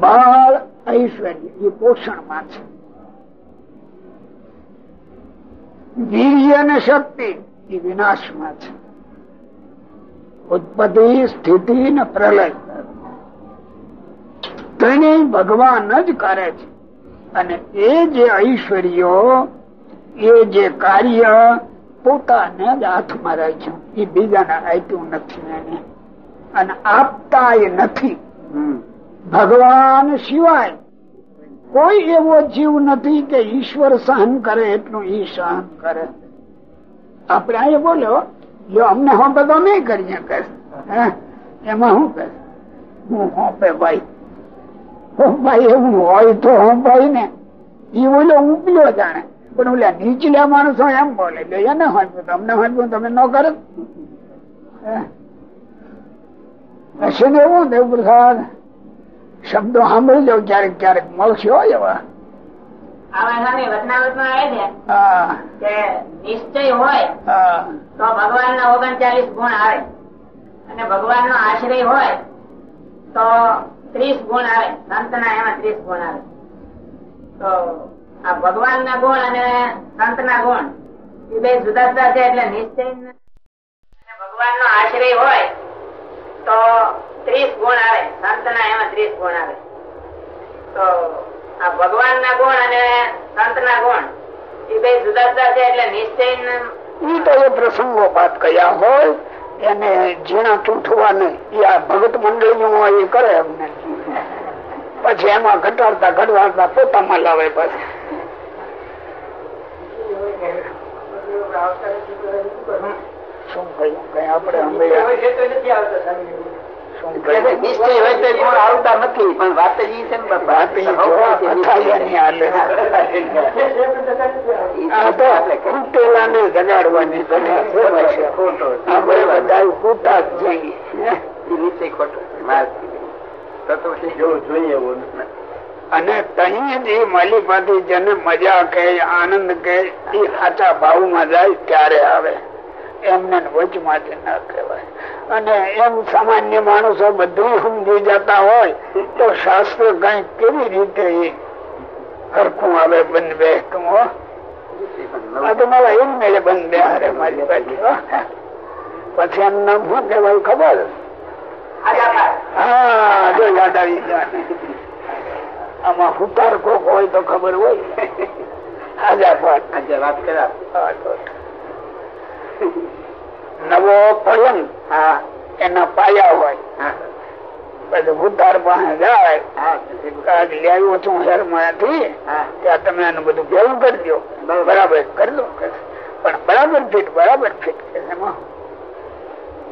બળ ઐશ્વર્ય, એ પોષણમાં છે. વીર્ય ને શક્તિ એ વિનાશમાં છે. ઉત્પત્તિ, સ્થિતિ ને પ્રલય. તેને ભગવાન જ કરે છે. અને એ જે ઐશ્વર્યો, એ જે કાર્ય પોતાને જ હાથમાં રાખ્યું. એ બીજાને આપ્યું નથી એને. અને આપતા એ નથી ભગવાન સિવાય કોઈ એવો જીવ નથી કે ઈશ્વર સહન કરે એટલું ઈ સહન કરે. આપણે અહીંયા બોલ્યો જો અમને હોપે તો નહીં કરીએ કે એમાં શું કે હું હોપે ભાઈ. ભાઈ એવું હોય તો ભાઈ ને. એ બોલો ઉપલ્યો જાણે. પણ ઓલા નીચલા માણસો એમ બોલે એને હાંચવું તમને હાંચવું તમે ન કરો. હશે ને એવું દેવ પ્રસાદ શબ્દો સાંભળજો ક્યારેક ક્યારેક મળશે હોય એવા. નિશ્ચય હોય તો ભગવાન ના ઓગણચાલીસ ગુણ આવે. અને ભગવાન નો આશ્રય હોય તો ત્રીસ ગુણ આવે. સંત ના એમાં ત્રીસ ગુણ આવે. તો આ ભગવાન ના ગુણ અને સંત ના ગુણ, એ બે જુદા જુદા છે એટલે નિશ્ચય ભગવાન નો આશ્રય હોય તો ત્રીસ ગુણ આવે સંત ના એમાં ત્રીસ ગુણ આવે. તો આ ભગવાન ના ગુણ અને સંત ના ગુણ, એ બે જુદા જુદા છે એટલે નિશ્ચય ઈ તો એ પ્રસંગો બાદ કયા હોય, એને ઝીણા ચૂંટવા નહીં. એ આ ભગત મંડળીઓ હોય, એ કરે અમને પછી એમાં ઘટાડતા ઘટવાડતા પોતામાં લાવે પછી. શું કહ્યું? કઈ આવતા નથી પણ વાત જગાડવાની. આપણે બધા ખૂટા જ જઈએ. નિશ્ચય ખોટો. અને તહીં જે માલિપાથી જેને મજા કે આનંદ કે એ સાચા ભાવમાં જાય ત્યારે આવે. એમને વચમાંથી ના કહેવાય. અને એમ સામાન્ય માણસો બધું સમજી જતા હોય, તો શાસ્ત્ર કઈ કેવી રીતે હરખું આવે બંધ બેસતું હો? આ તો મારા એમ મેળે બંધ બેહારે મારી બાજુ, હો. પછી એમ નામ શું કહેવાય ખબર? હા જો યાદ આવી આમાં હુકાર કોક હોય તો ખબર હોય. નવો પલંગ એના પાયા હોય. પછી હુતાર પાસે જાય. આવ્યો છું શહેરમાંથી. હા. ત્યાં તમે એનું બધું ભેગું કરી દો. બરાબર. કરી દો. પણ બરાબર ફીટ બરાબર ફીટ.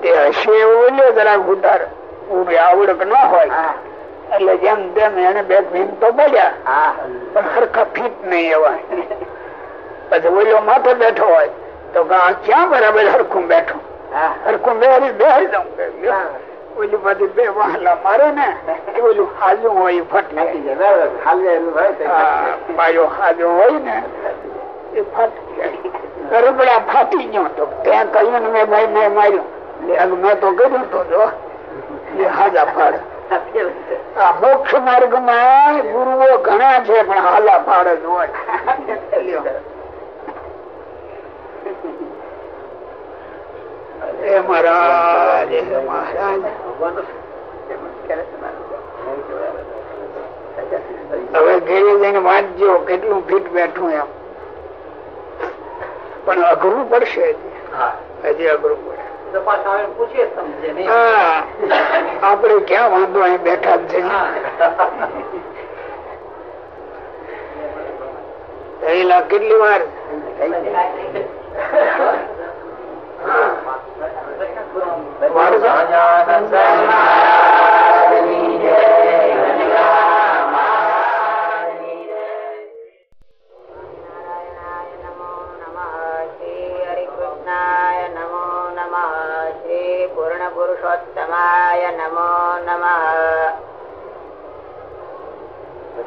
તે હશે એવું લ્યો જરાક પૂરી આવડક ના હોય. એટલે જેમ તેમ એને બે ભીમ તો પડ્યા. પણ સરખા ફીટ નહીં એવા પછી ઓલો માથે બેઠો હોય. તો ક્યાં બરાબર હરખું બેઠો? હરખું બેહરી બેહરી દઉં. ઓલી પાછી બે વાહલા મારે ને એ ઓલું હાજું હોય ફટ નાખી જાય. પાયો હાજો હોય ને એ ફટ ગરબડા રબડા ફાટી ગયો તો ત્યાં કહ્યું ને મેં ભાઈ મેં માર્યું. મેં તો કર્યું તો જો. હાજા ફાડ આ મોક્ષ માર્ગમાં ગુરુઓ ઘણા છે પણ હાલા ફાડ જ હોય. મહારાજ હવે ઘેરે જઈને વાંચજો કેટલું ફીટ બેઠું એમ. પણ અઘરું પડશે હજી. હજી અઘરું પડે આપડે ક્યાં વાંધો અહીં બેઠા છે કેટલી વાર? નારાયણાય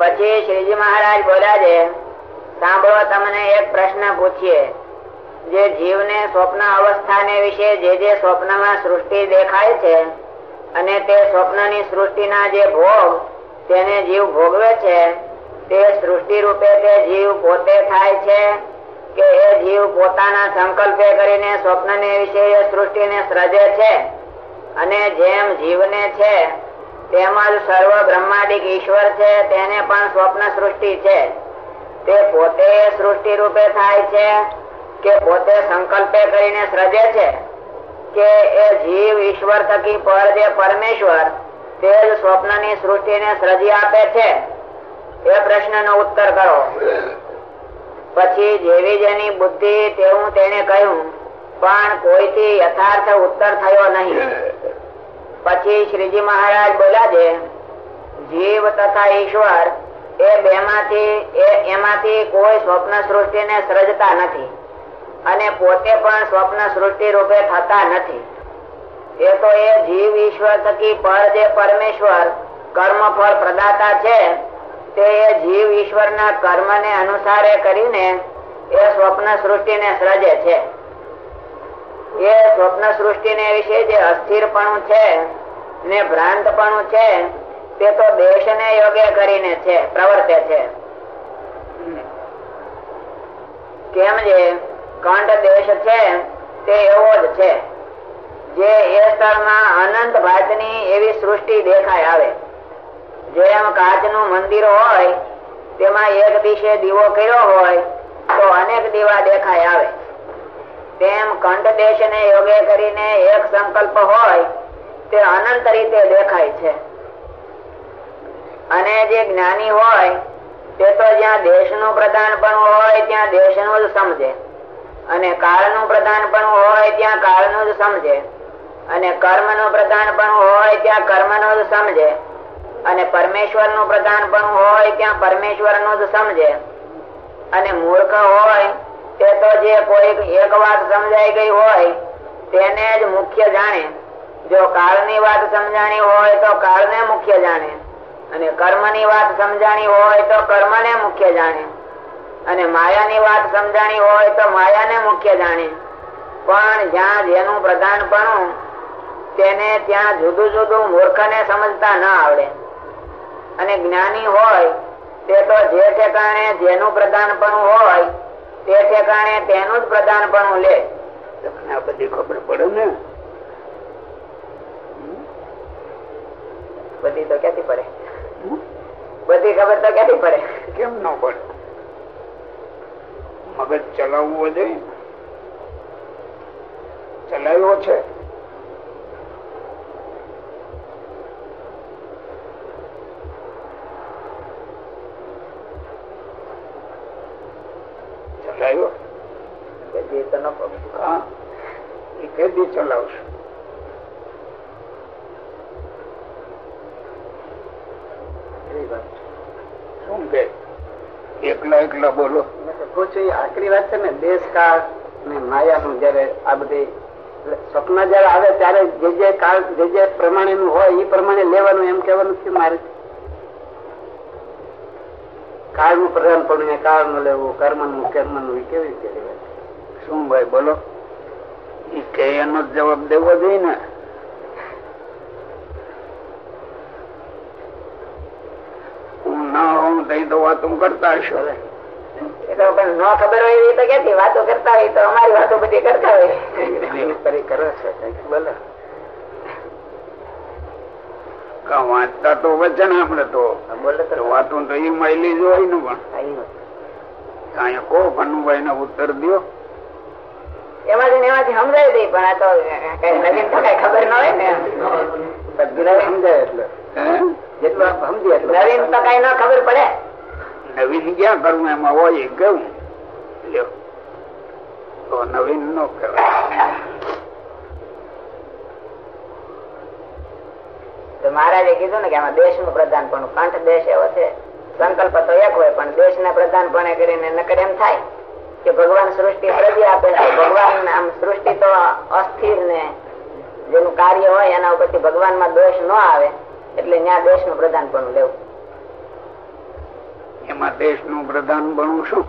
પછી શ્રીજી મહારાજ બોલ્યા છે, સાંભળો, તમને એક પ્રશ્ન પૂછીએ. જે જીવને સ્વપ્ન અવસ્થાને વિશે જે જે સ્વપ્નમાં સૃષ્ટિ દેખાય છે અને તે સ્વપ્નની સૃષ્ટિના જે ભોગ તેને જીવ ભોગવે છે, તે સૃષ્ટિ રૂપે તે જીવ પોતે થાય છે કે એ જીવ પોતાના સંકલ્પે કરીને સ્વપ્નને વિશે એ સૃષ્ટિને સર્જે છે? અને જેમ જીવને છે તેમજ સર્વ બ્રહ્માડિક ઈશ્વર છે, તેને પણ સ્વપ્ન સૃષ્ટિ છે. તે પોતે સૃષ્ટિ રૂપે થાય છે કે પોતે સંકલ્પે કરીને સર્જે છે કે એ જીવ ઈશ્વર થકી પર જે પરમેશ્વર તે જ સ્વપ્નની સૃષ્ટિને સર્જી આપે છે? એ પ્રશ્નનો ઉત્તર કરો. પછી જેવી જેની બુદ્ધિ તેવું તેને કહ્યું, પણ કોઈથી યથાર્થ ઉત્તર થયો નહીં. પછી શ્રીજી મહારાજ બોલા છે, જીવ તથા ઈશ્વર એ બે માંથી એમાંથી કોઈ સ્વપ્ન સૃષ્ટિને સર્જતા નથી અને પોતે પણ સ્વપ્ન સૃષ્ટિ રૂપે થતા નથી. એ તો એ જીવ ઈશ્વર થકી પર જે પરમેશ્વર કર્મ ફળ પ્રદાતા છે, તે એ જીવ ઈશ્વરના કર્મને અનુસારે કરીને એ સ્વપ્ન સૃષ્ટિને સર્જે છે. એ સ્વપ્ન સૃષ્ટિને વિશે જે અસ્થિરપણું છે ને ભ્રાંતપણું છે, તે તો દેશને યોગ્ય કરીને છે, પ્રવર્તે છે. કેમ જે કંડ દેશ છે, તે એવો જ છે. જે એ સ્થળમાં અનંત ભાતની એવી સૃષ્ટિ દેખાય આવે. જેમ કાચનું મંદિર હોય, તેમાં એક દિશે દીવો કર્યો હોય, તો અનેક દીવા દેખાય આવે. તેમ કંઠ દેશ ને યોગે કરીને એક સંકલ્પ હોય, તે અનંત રીતે દેખાય છે. અને જે જ્ઞાની હોય, તે તો જ્યાં દેશનું પ્રધાન પણ હોય, ત્યાં દેશનું જ સમજે. અને કાળનું પ્રધાન પણ હોય, ત્યાં કાળનું જ સમજે. અને કર્મનું પ્રધાન પણ હોય, ત્યાં કર્મનું જ સમજે. અને પરમેશ્વરનું પ્રધાન પણ હોય, ત્યાં પરમેશ્વરનું જ સમજે. અને મૂર્ખ હોય તે તો જે કોઈ એક વાત સમજાઈ ગઈ હોય, તેને જ મુખ્ય જાણે. જો કાળની વાત સમજાણી હોય, તો કાળને મુખ્ય જાણે. અને કર્મની વાત સમજાણી હોય, તો કર્મને મુખ્ય જાણે. અને માયાની વાત સમજાણી હોય, તો માયાને મુખ્ય જાણે. પણ જ્યાં જેનું પ્રધાનપણું, તેને ત્યાં જુદું જુદું મૂર્ખને સમજતા ના આવડે. અને જ્ઞાની હોય, તે તો જે ઠેકાણે જેનું પ્રધાનપણું હોય તે ઠેકાણે તેનું જ પ્રધાન પણ લે. તમને આ બધી ખબર પડે ને. બધી તો ક્યાંથી પડે? બધી ખબર તો ક્યાંથી પડે? કેમ ન પડે? મગજ ચલાવવું જોઈએ ચલાવ્યો છે ચલાવ્યો બધી તો ન પડે. હા એ કેદી ચલાવશે એવી વાત શું કે એકલા એકલા બોલો મેં તો પૂછ્યું એ આખરી વાત છે ને દેશ કાળ અને માયાનું જયારે આ બધી સ્વપ્ન જયારે આવે ત્યારે જે જે કાળ, જે જે પ્રમાણેનું હોય એ પ્રમાણે લેવાનું, એમ કહેવાનું છે મારે. કાળનું પ્રધાન પણ કાળનું લેવું, કર્મનું કર્મનું કેવી રીતે શું ભાઈ બોલો? એ કે એનો જવાબ દેવો જોઈએ ને. હું ના હોઉં તઈ તો વાતો કરતા હશો એ તો પણ ન ખબર હોય એવી તો ક્યાંથી વાતો કરતા હોય તો અમારી વાતો બધી કરતા હોય. એની પરી કરે છે કંઈક બોલે. કા વાંચતા તો વચન આપણે તો. આ બોલે તો. વાતો તો એ માયલી જ હોય ને પણ. અહીંયા ને ઉત્તર દો એમાંથી ને એમાંથી સમજાવી દઈ પણ આ તો કઈ નવીન તો કઈ ખબર ન હોય ને. સમજાય એટલે? જેટલું આપ સમજીએ નવીન તો કઈ ન ખબર પડે. નવીન ક્યાં કરવું એમાં હોય કેવું લ્યો. તો નવીન નો કહેવાય. મહારાજે કીધું ને કે આમાં દેશનું પ્રધાન પણ કંઠ દેશ એવો છે. સંકલ્પ તો એક હોય, પણ દેશ ને પ્રધાન પણ કરીને નકર એમ થાય? કે ભગવાન સૃષ્ટિ પ્રજા આપે છે. ભગવાન આમ સૃષ્ટિ તો અસ્થિર ને જેનું કાર્ય હોય, એના ઉપરથી ભગવાનમાં દોષ ન આવે, એટલે ત્યાં દેશનું પ્રધાન પણ લેવું. એમાં દેશનું પ્રધાન બનવું શું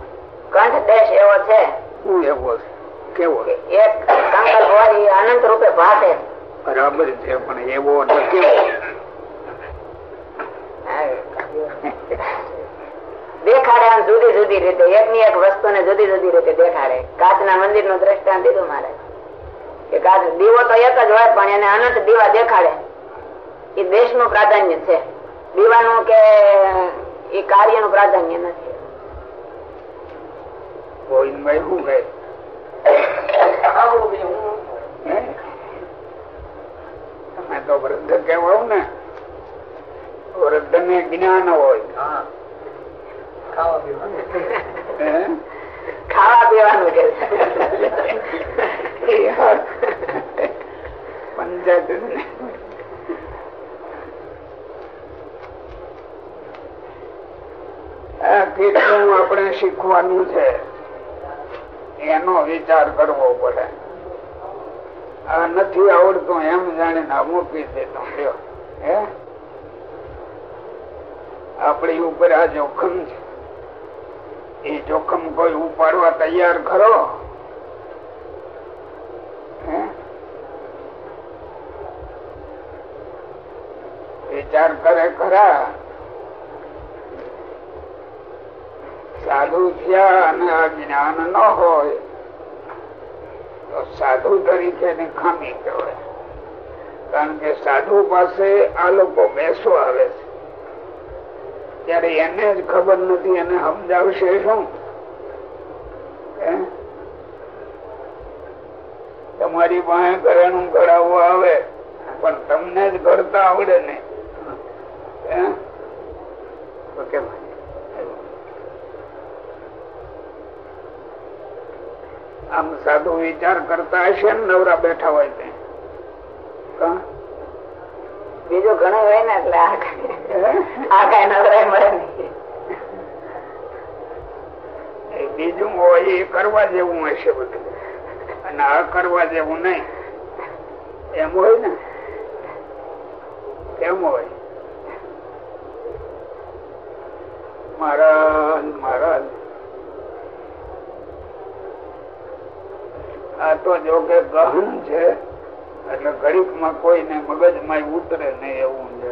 કંઠ દેશ એવો છે? શું એવો છે. કેવો? એક સંકલ્પ હોય અનંત રૂપે ભાષે બરાબર છે પણ એવો નથી. દેખાડે આમ જુદી જુદી રીતે એક ની એક વસ્તુ ને જુદી જુદી રીતે દેખાડે. કાચ ના મંદિરનું દ્રષ્ટાંત દીધું મારે. કે કાચ દીવો તો એક જ હોય પણ એને અનંત દીવા દેખાડે. એ દેશનું પ્રાધાન્ય છે. દીવાનું કે એ કાર્યનું પ્રાધાન્ય નથી. ગોવિંદભાઈ શું કહે? તમે તો વૃદ્ધ ને. વૃદ્ધ ને જ્ઞાન હોય. હે? ખાવા પીવાનું. કે પંચાયત ને. આ કેટલું આપણે શીખવાનું છે? એનો વિચાર કરવો પડે. આ નથી આવડતું એમ જાણીને મૂકી દેતો આપણી ઉપર આ જોખમ છે. એ જોખમ કોઈ ઉપાડવા તૈયાર ખરો? વિચાર કરે ખરા. સાધુ થયા જ્ઞાન ન હોય, તો સાધુ તરીકે ખામી કહેવાય. કારણ કે સાધુ પાસે આ લોકો બેસવા આવે છે. ત્યારે એને જ ખબર નથી, એને સમજાવશે શું? તમારી પાસે ઘરેણું કરાવવું આવે, પણ તમને જ કરતા આવડે ને હે? તો કેમ આમ સાધુ વિચાર કરતા હશે નવરા બેઠા હોય તે. બીજો બીજું હોય ને એટલે આ કઈ- નવરાય મળે નહીં. એ બીજું હોય એ કરવા જેવું હશે બધું. અને આ કરવા જેવું નહીં. એમ હોય ને? કેમ હોય? મહારાજ મહારાજ આ તો જો કે ગહન છે, એટલે ઘડીકમાં કોઈને મગજમાં ઉતરે નહીં એવું છે.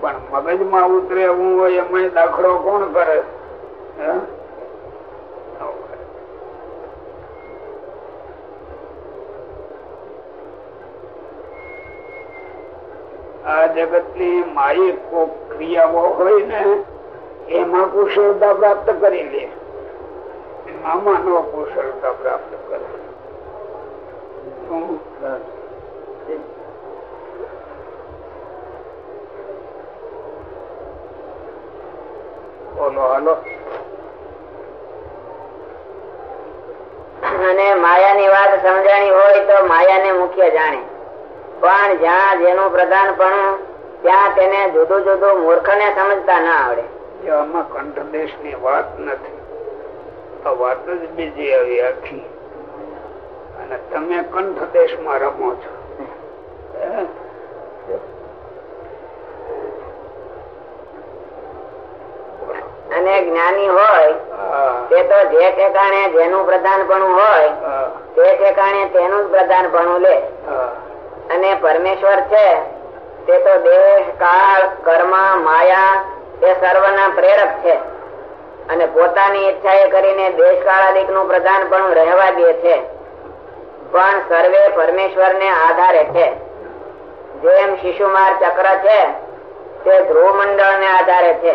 પણ મગજમાં ઉતરે એવું હોય એમાં દાખલો કોણ કરે? આ જગતની માયિક ક્રિયાઓ હોય ને, એમાં કુશળતા પ્રાપ્ત કરી લે. આમાં નો કુશળતા પ્રાપ્ત કરે. શું? માયા ની વાત સમજાણી હોય તો માયાને મુખ્ય જાણે. પણ જ્યાં જેનું પ્રધાન પણ ત્યાં તેને જુદું જુદું મૂર્ખ ને સમજતા ના આવડે. આમાં કંઠદેશની વાત નથી. આ વાત જ બીજી આવી આખી. અને તમે કંઠદેશમાં રમો છો. અને જ્ઞાની હોય તે તો જે ઠેકાણે જેનું પ્રધાનપણું હોય તે ઠેકાણે તેનું જ પ્રધાનપણું લે. અને પરમેશ્વર છે તે તો દેશ કાળ કર્મ માયા એ સર્વના પ્રેરક છે. અને પોતાની ઈચ્છા એ કરીને દેશ કાળાદિકનું પ્રધાનપણું રહેવા દે છે. પણ સર્વે પરમેશ્વરને આધારે છે. જેમ શિશુમાર ચક્ર છે, તે ધ્રુવ મંડળ ને આધારે છે.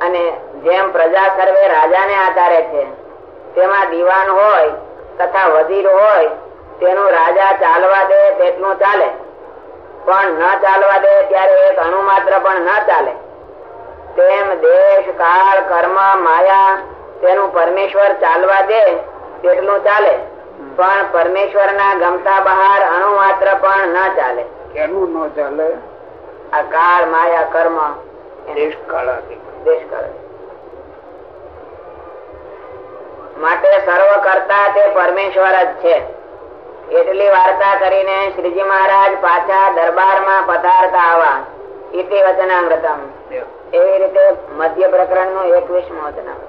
અને જેમ પ્રજા સર્વે રાજાને આધારે છે, તેમાં દીવાન હોય તથા વજીર હોય, તેનું રાજા ચાલવા દે તેટલું ચાલે. પણ ન ચાલવા દે ત્યારે એક અણુ માત્ર પણ ન ચાલે. તેમ દેશ, કાળ, કર્મ, માયા તેનું પરમેશ્વર ચાલવા દે તેટલું ચાલે. પણ પરમેશ્વરના ગમતા બહાર અણુ માત્ર પણ ન ચાલે. કેનું ન ચાલે? આ કાળ માયા કર્મ દેશ કાળ. માટે સર્વ કરતા તે પરમેશ્વર જ છે. એટલી વાર્તા કરીને શ્રીજી મહારાજ પાછા દરબારમાં પધારતા આવા. ઇતિ વચનામૃતમ. એવી રીતે મધ્ય પ્રકરણનું એકવીસમું વચનામૃત.